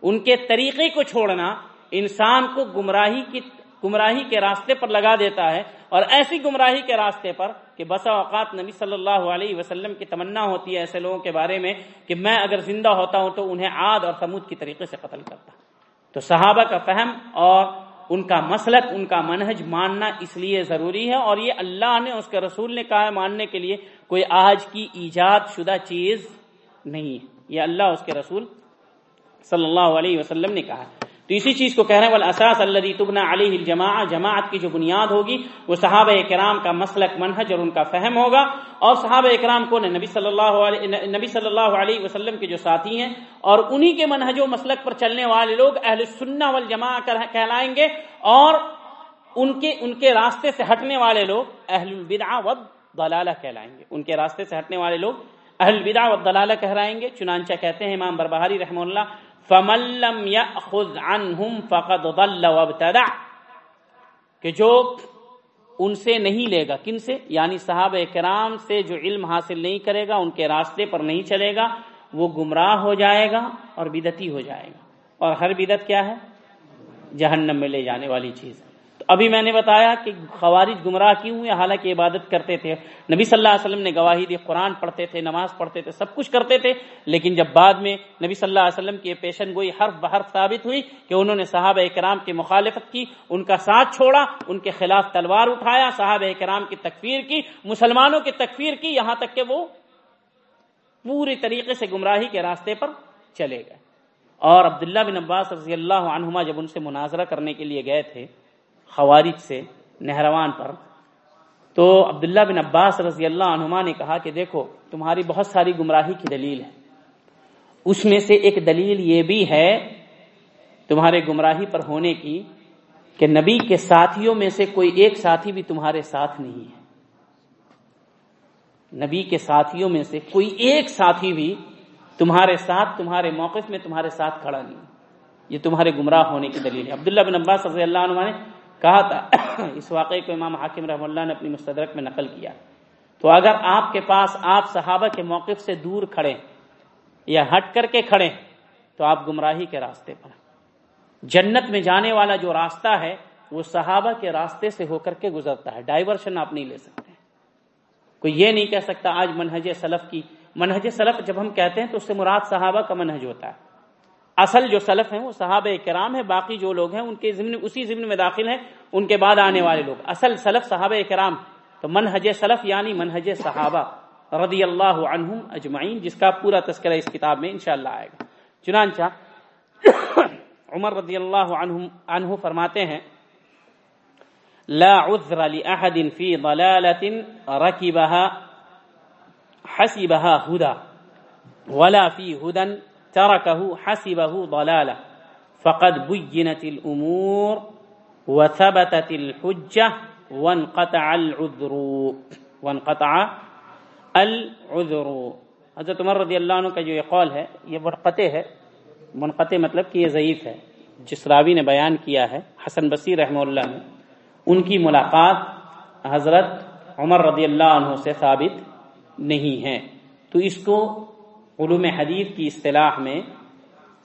ان کے طریقے کو چھوڑنا، انسان کو گمراہی کی گمراہی کے راستے پر لگا دیتا ہے اور ایسی گمراہی کے راستے پر کہ بسا اوقات نبی صلی اللہ علیہ وسلم کی تمنا ہوتی ہے ایسے لوگوں کے بارے میں کہ میں اگر زندہ ہوتا ہوں تو انہیں عاد اور سمود کی طریقے سے قتل کرتا۔ تو صحابہ کا فہم اور ان کا مسلک، ان کا منہج ماننا اس لیے ضروری ہے اور یہ اللہ نے، اس کے رسول نے کہا ہے ماننے کے لیے، کوئی آج کی ایجاد شدہ چیز نہیں ہے۔ یہ اللہ، اس کے رسول صلی اللہ علیہ وسلم نے کہا ہے۔ تو اسی چیز کو کہہ رہے ہیں، والاساس الذي تبنى عليه الجماعه جماعت کی جو بنیاد ہوگی، وہ صحابہ کرام کا مسلک منہج اور ان کا فہم ہوگا۔ اور صحابہ کرام کو نبی صلی اللہ علیہ نبی صلی اللہ علیہ وسلم کے جو ساتھی ہیں۔ اور انہی کے منہج و مسلک پر چلنے والے لوگ اہل السنہ والجماعہ کہلائیں گے۔ اور ان کے ان کے راستے سے ہٹنے والے لوگ اہل البدع والضلالہ کہلائیں گے۔ ان کے راستے سے ہٹنے والے لوگ اہل البدع والضلالہ کہلائیں گے۔ چنانچہ کہتے ہیں امام بربہاری رحمہ اللہ فمن لم ياخذ عنهم فقد ضل وابتدع۔ کہ جو ان سے نہیں لے گا، کن سے؟ یعنی صحابہ کرام سے جو علم حاصل نہیں کرے گا، ان کے راستے پر نہیں چلے گا، وہ گمراہ ہو جائے گا اور بدتی ہو جائے گا۔ اور ہر بدت کیا ہے؟ جہنم میں لے جانے والی چیز ہے۔ ابھی میں نے بتایا کہ خوارج گمراہ کیوں ہوئے؟ حالانکہ عبادت کرتے تھے۔ نبی صلی اللہ علیہ وسلم نے گواہی دی، قرآن پڑھتے تھے، نماز پڑھتے تھے، سب کچھ کرتے تھے۔ لیکن جب بعد میں نبی صلی اللہ علیہ وسلم کی پیشن گوئی حرف بحرف ثابت ہوئی کہ انہوں نے صحابہ کرام کی مخالفت کی، ان کا ساتھ چھوڑا، ان کے خلاف تلوار اٹھایا، صحابہ کرام کی تکفیر کی، مسلمانوں کی تکفیر کی، یہاں تک کہ وہ پوری طریقے سے گمراہی کے راستے پر چلے گئے۔ اور عبداللہ بن عباس رضی اللہ عنہما جب ان سے مناظرہ کرنے کے لیے گئے تھے خوارج سے نہروان پر۔ تو عبداللہ بن عباس رضی اللہ عنہما نے کہا کہ دیکھو، تمہاری بہت ساری گمراہی کی دلیل ہے۔ اس میں سے ایک دلیل یہ بھی ہے تمہارے گمراہی پر ہونے کی کہ نبی کے ساتھیوں میں سے کوئی ایک ساتھی بھی تمہارے ساتھ نہیں ہے۔ نبی کے ساتھیوں میں سے کوئی ایک ساتھی بھی تمہارے ساتھ، تمہارے موقف میں تمہارے ساتھ کھڑا نہیں۔ یہ تمہارے گمراہ ہونے کی دلیل ہے۔ عبداللہ بن عباس رضی اللہ عنہ نے کہا تھا اس واقعے کو امام حاکم رحم اللہ نے اپنی مستدرک میں نقل کیا۔ تو اگر آپ کے پاس، آپ صحابہ کے موقف سے دور کھڑے یا ہٹ کر کے کھڑے تو آپ گمراہی کے راستے پر جنت میں جانے والا جو راستہ ہے، وہ صحابہ کے راستے سے ہو کر کے گزرتا ہے۔ ڈائیورشن آپ نہیں لے سکتے کوئی یہ نہیں کہہ سکتا، آج منہج سلف کی، منہج سلف جب ہم کہتے ہیں تو اس سے مراد صحابہ کا منہج ہوتا ہے۔ اصل جو سلف ہیں وہ صحابہ کرام ہے باقی جو لوگ ہیں، ان کے ضمن، اسی ضمن میں داخل ہیں، ان کے بعد آنے والے لوگ۔ اصل سلف صحابہ کرام، تو منہج سلف یعنی منہج صحابہ رضی اللہ عنہم اجمعین، جس کا پورا تذکرہ اس کتاب میں انشاءاللہ آئے گا۔ چنانچہ عمر رضی اللہ عنہم، عنہ فرماتے ہیں، لا عذر لأحد في ضلالة ركبها حسبها هدى ولا في هدى تركه، حسبه ضلاله. فقد بينت الامور وثبتت الحجه وانقطع العذر. وانقطع العذر. حضرت عمر رضی اللہ عنہ کا جو یہ قول ہے، یہ منقطع ہے. منقطع مطلب کہ یہ ضعیف ہے. جس راوی نے بیان کیا ہے، حسن بصیر رحمہ اللہ نے، ان کی ملاقات حضرت عمر رضی اللہ عنہ سے ثابت نہیں ہیں تو اس کو علوم حدیث کی اصطلاح میں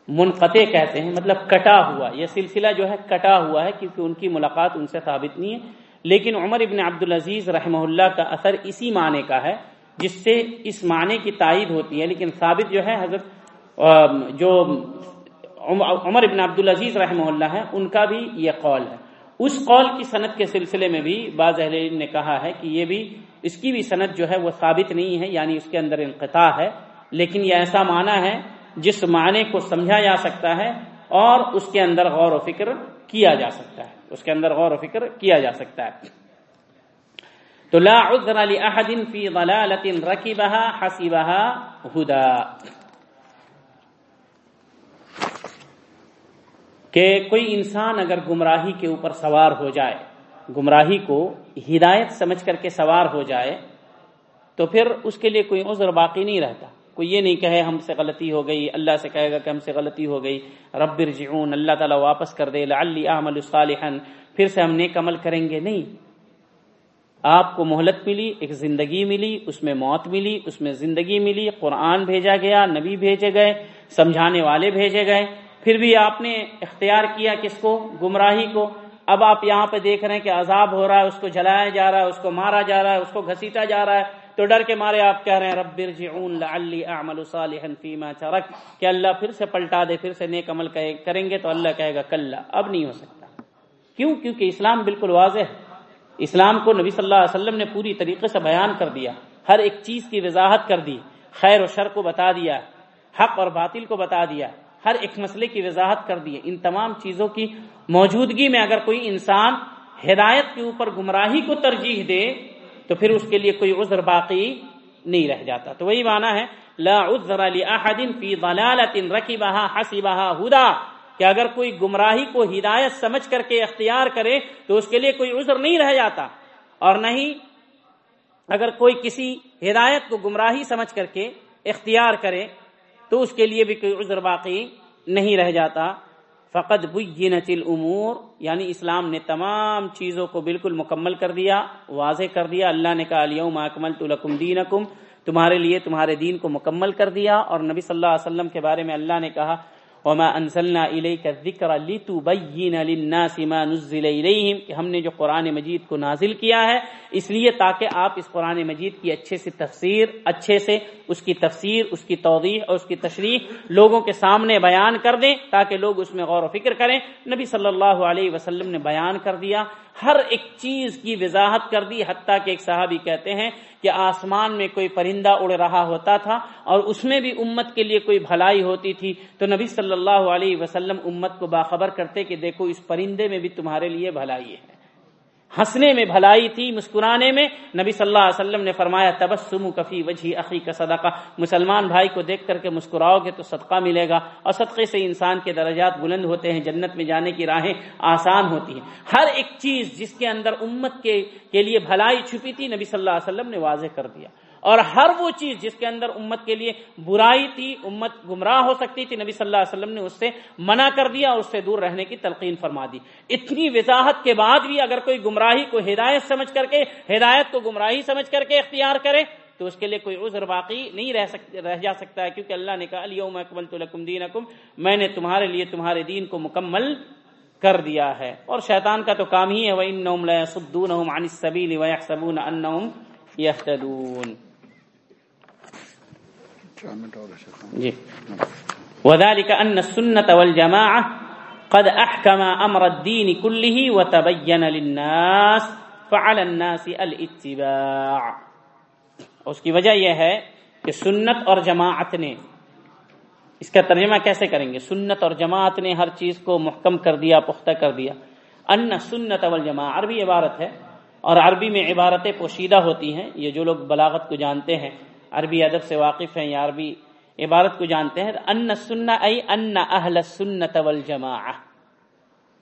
منقطع کہتے ہیں مطلب کٹا ہوا، یہ سلسلہ جو ہے کٹا ہوا ہے کیونکہ ان کی ملاقات ان سے ثابت نہیں ہے۔ لیکن عمر ابن عبد العزیز رحمہ اللہ کا اثر اسی معنی کا ہے، جس سے اس معنی کی تائید ہوتی ہے۔ لیکن ثابت جو ہے، حضرت جو عمر ابن عبد العزیز رحمہ اللہ ہے ان کا بھی یہ قول ہے۔ اس قول کی صنعت کے سلسلے میں بھی بعض اہل نے کہا ہے کہ یہ بھی، اس کی بھی صنعت جو ہے وہ ثابت نہیں ہے یعنی اس کے اندر انقطاع ہے۔ لیکن یہ ایسا معنی ہے، جس معنی کو سمجھا جا سکتا ہے اور اس کے اندر غور و فکر کیا جا سکتا ہے۔ اس کے اندر غور و فکر کیا جا سکتا ہے۔ تو لا عذر لأحد فی ضلالت رکبها حسبها ہدا۔ کہ کوئی انسان اگر گمراہی کے اوپر سوار ہو جائے، گمراہی کو ہدایت سمجھ کر کے سوار ہو جائے، تو پھر اس کے لیے کوئی عذر باقی نہیں رہتا۔ کوئی یہ نہیں کہے ہم سے غلطی ہو گئی، اللہ سے کہے گا کہ ہم سے غلطی ہو گئی۔ رب رجعون اللہ تعالیٰ واپس کر دے۔ لعلی اعمل صالحا، پھر سے ہم نیک عمل کریں گے۔ نہیں۔ آپ کو مہلت ملی، ایک زندگی ملی، اس میں موت ملی، اس میں زندگی ملی، قرآن بھیجا گیا، نبی بھیجے گئے، سمجھانے والے بھیجے گئے۔ پھر بھی آپ نے اختیار کیا کس کو؟ گمراہی کو۔ اب آپ یہاں پہ دیکھ رہے ہیں کہ عذاب ہو رہا ہے، اس کو جلایا جا رہا ہے، اس کو مارا جا رہا ہے، اس کو گھسیٹا جا رہا ہے۔ تو ڈر کے مارے آپ کہہ رہے ہیں، رب ارجعون لعلی اعمل صالحا فیما ترک۔ کہ اللہ پھر سے پلٹا دے، پھر سے نیک عمل کریں گے تو اللہ کہے گا، کلا، اب نہیں ہو سکتا۔ کیوں؟ کیونکہ اسلام بالکل واضح ہے۔ اسلام کو نبی صلی اللہ علیہ وسلم نے پوری طریقے سے بیان کر دیا۔ ہر ایک چیز کی وضاحت کر دی۔ خیر و شر کو بتا دیا۔ حق اور باطل کو بتا دیا۔ ہر ایک مسئلے کی وضاحت کر دی۔ ان تمام چیزوں کی موجودگی میں اگر کوئی انسان ہدایت کے اوپر گمراہی کو ترجیح دے تو پھر اس کے لیے کوئی عذر باقی نہیں رہ جاتا۔ تو وہی معنی ہے، لا عذر لاحد فی ضلالت رکبها حسبها ہدا۔ کہ اگر کوئی گمراہی کو ہدایت سمجھ کر کے اختیار کرے تو اس کے لیے کوئی عذر نہیں رہ جاتا۔ اور نہیں، اگر کوئی کسی ہدایت کو گمراہی سمجھ کر کے اختیار کرے تو اس کے لیے بھی کوئی عذر باقی نہیں رہ جاتا۔ فقط بینت الامور یعنی اسلام نے تمام چیزوں کو بالکل مکمل کر دیا، واضح کر دیا۔ اللہ نے کہا، الیوم اکملت لکم دینکم، تمہارے لیے تمہارے دین کو مکمل کر دیا۔ اور نبی صلی اللہ علیہ وسلم کے بارے میں اللہ نے کہا وما انزلنا الیک الذکر لتبین للناس ما نزل الیہم کہ ہم نے جو قرآن مجید کو نازل کیا ہے، اس لیے تاکہ آپ اس قرآن مجید کی اچھے سے تفسیر، اچھے سے اس کی تفسیر، اس کی توضیح اور اس کی تشریح لوگوں کے سامنے بیان کر دیں تاکہ لوگ اس میں غور و فکر کریں۔ نبی صلی اللہ علیہ وسلم نے بیان کر دیا، ہر ایک چیز کی وضاحت کر دی، حتیٰ کہ ایک صحابی کہتے ہیں کہ آسمان میں کوئی پرندہ اڑ رہا ہوتا تھا اور اس میں بھی امت کے لیے کوئی بھلائی ہوتی تھی، تو نبی صلی اللہ علیہ وسلم امت کو باخبر کرتے کہ دیکھو اس پرندے میں بھی تمہارے لیے بھلائی ہے۔ ہنسنے میں، بھلائی تھی، مسکرانے میں۔ نبی صلی اللہ علیہ وسلم نے فرمایا تبسم کفی وجہ عقی کا صدقہ۔ مسلمان بھائی کو دیکھ کر کے مسکراؤ گے تو صدقہ ملے گا۔ اور صدقے سے انسان کے درجات بلند ہوتے ہیں، جنت میں جانے کی راہیں آسان ہوتی ہیں۔ ہر ایک چیز جس کے اندر امت کے لیے بھلائی چھپی تھی، نبی صلی اللہ علیہ وسلم نے واضح کر دیا۔ اور ہر وہ چیز جس کے اندر امت کے لیے برائی تھی، امت گمراہ ہو سکتی تھی، نبی صلی اللہ علیہ وسلم نے اس سے منع کر دیا اور اس سے دور رہنے کی تلقین فرما دی۔ اتنی وضاحت کے بعد بھی اگر کوئی گمراہی کو ہدایت سمجھ کر کے، ہدایت کو گمراہی سمجھ کر کے اختیار کرے، تو اس کے لیے کوئی عذر باقی نہیں رہ سک، رہ جا سکتا ہے۔ کیونکہ اللہ نے کہا، الیوم اکملت لکم دینکم میں نے تمہارے لیے تمہارے دین کو مکمل کر دیا ہے۔ اور شیطان کا تو کام ہی ہے، وَإِنَّهُمْ لَيَصُدُّونَهُمْ عَنِ السَّبِيلِ وَيَحْسَبُونَ أَنَّهُمْ يَهْتَدُونَ۔ جی۔ وذلك ان السنه والجماعه قد احكم امر الدين كله وتبين للناس، فعلى الناس الاتباع۔ اس کی وجہ یہ ہے کہ سنت اور جماعت نے، اس کا ترجمہ کیسے کریں گے؟ سنت اور جماعت نے ہر چیز کو محکم کر دیا، پختہ کر دیا۔ ان سنت والجماع عربی عبارت ہے اور عربی میں عبارتیں پوشیدہ ہوتی ہیں، یہ جو لوگ بلاغت کو جانتے ہیں۔ عربی ادب سے واقف ہیں یا عربی عبارت کو جانتے ہیں، ان سننا ای ان اہل سنت والجماع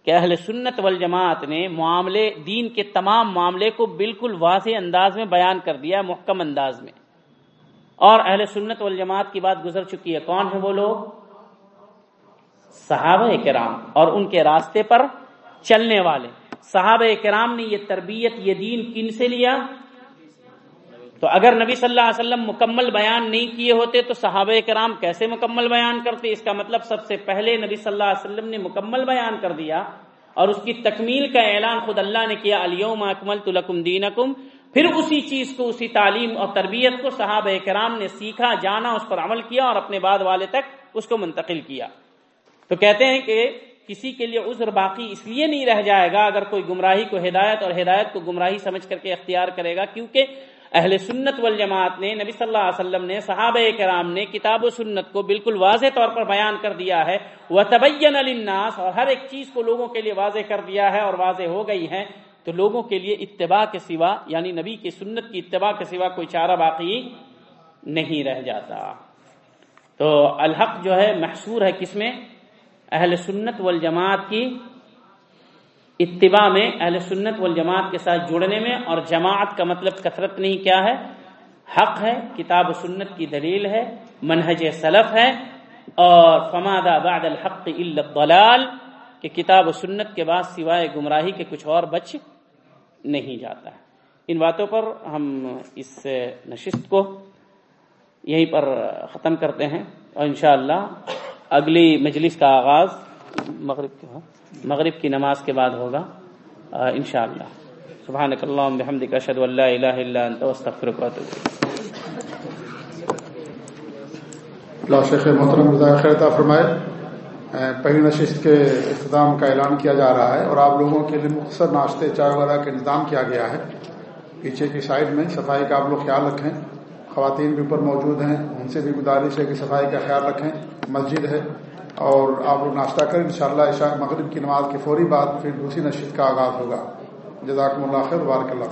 کہ اہل سنت والجماعت نے معاملے، دین کے تمام معاملے کو بالکل واضح انداز میں بیان کر دیا، محکم انداز میں۔ اور اہل سنت والجماعت کی بات گزر چکی ہے کون ہیں وہ لوگ؟ صحابہ کرام۔ اور ان کے راستے پر چلنے والے۔ صحابہ کرام نے یہ تربیت، یہ دین کن سے لیا؟ تو اگر نبی صلی اللہ علیہ وسلم مکمل بیان نہیں کیے ہوتے تو صحابہ کرام کیسے مکمل بیان کرتے؟ اس کا مطلب سب سے پہلے نبی صلی اللہ علیہ وسلم نے مکمل بیان کر دیا اور اس کی تکمیل کا اعلان خود اللہ نے کیا الیوم اکمل تلکم دینکم۔ پھر اسی چیز کو، اسی تعلیم اور تربیت کو صحابہ کرام نے سیکھا، جانا، اس پر عمل کیا اور اپنے بعد والے تک اس کو منتقل کیا۔ تو کہتے ہیں کہ کسی کے لیے عذر باقی اس لیے نہیں رہ جائے گا اگر کوئی گمراہی کو ہدایت اور ہدایت کو گمراہی سمجھ کر کے اختیار کرے گا، کیونکہ اہل سنت والجماعت نے نبی صلی اللہ علیہ وسلم نے صحابہ کرام نے کتاب و سنت کو بالکل واضح طور پر بیان کر دیا ہے۔ وہ تبین الناس اور ہر ایک چیز کو لوگوں کے لیے واضح کر دیا ہے اور واضح ہو گئی ہے۔ تو لوگوں کے لیے اتباع کے سوا یعنی نبی کی سنت کی اتباع کے سوا کوئی چارہ باقی نہیں رہ جاتا۔ تو الحق جو ہے محصور ہے کس میں؟ اہل سنت والجماعت کی اتباع میں اہل سنت والجماعت کے ساتھ جڑنے میں اور جماعت کا مطلب کثرت نہیں کیا ہے۔ حق ہے، کتاب و سنت کی دلیل ہے، منہج سلف ہے اور فمادہ بعد الحق الضلال، کہ کتاب و سنت کے بعد سوائے گمراہی کے کچھ اور بچ نہیں جاتا ہے۔ ان باتوں پر ہم اس نشست کو یہیں پر ختم کرتے ہیں۔ اور انشاءاللہ اگلی مجلس کا آغاز مغرب کے مغرب کی نماز کے بعد ہوگا۔ انشاءاللہ۔ سبحانک اللہم بحمدک، اشہد ان لا الہ الا انت واستغفرک واتوب اللہ شیخ محترم رضا خیر عطا فرمائے۔ پہلی نشست کے اختتام کا اعلان کیا جا رہا ہے اور آپ لوگوں کے لیے مختصر ناشتے چائے وغیرہ کا انتظام کیا گیا ہے۔ پیچھے کی سائڈ میں صفائی کا آپ لوگ خیال رکھیں۔ خواتین بھی اوپر موجود ہیں، ان سے بھی گزارش ہے کہ صفائی کا خیال رکھیں۔ مسجد ہے۔ اور آپ لوگ ناشتہ کریں، انشاءاللہ عشاء مغرب کی نماز کے فوری بعد پھر دوسری نشست کا آغاز ہوگا۔ جزاکم اللہ خیر، بارک اللہ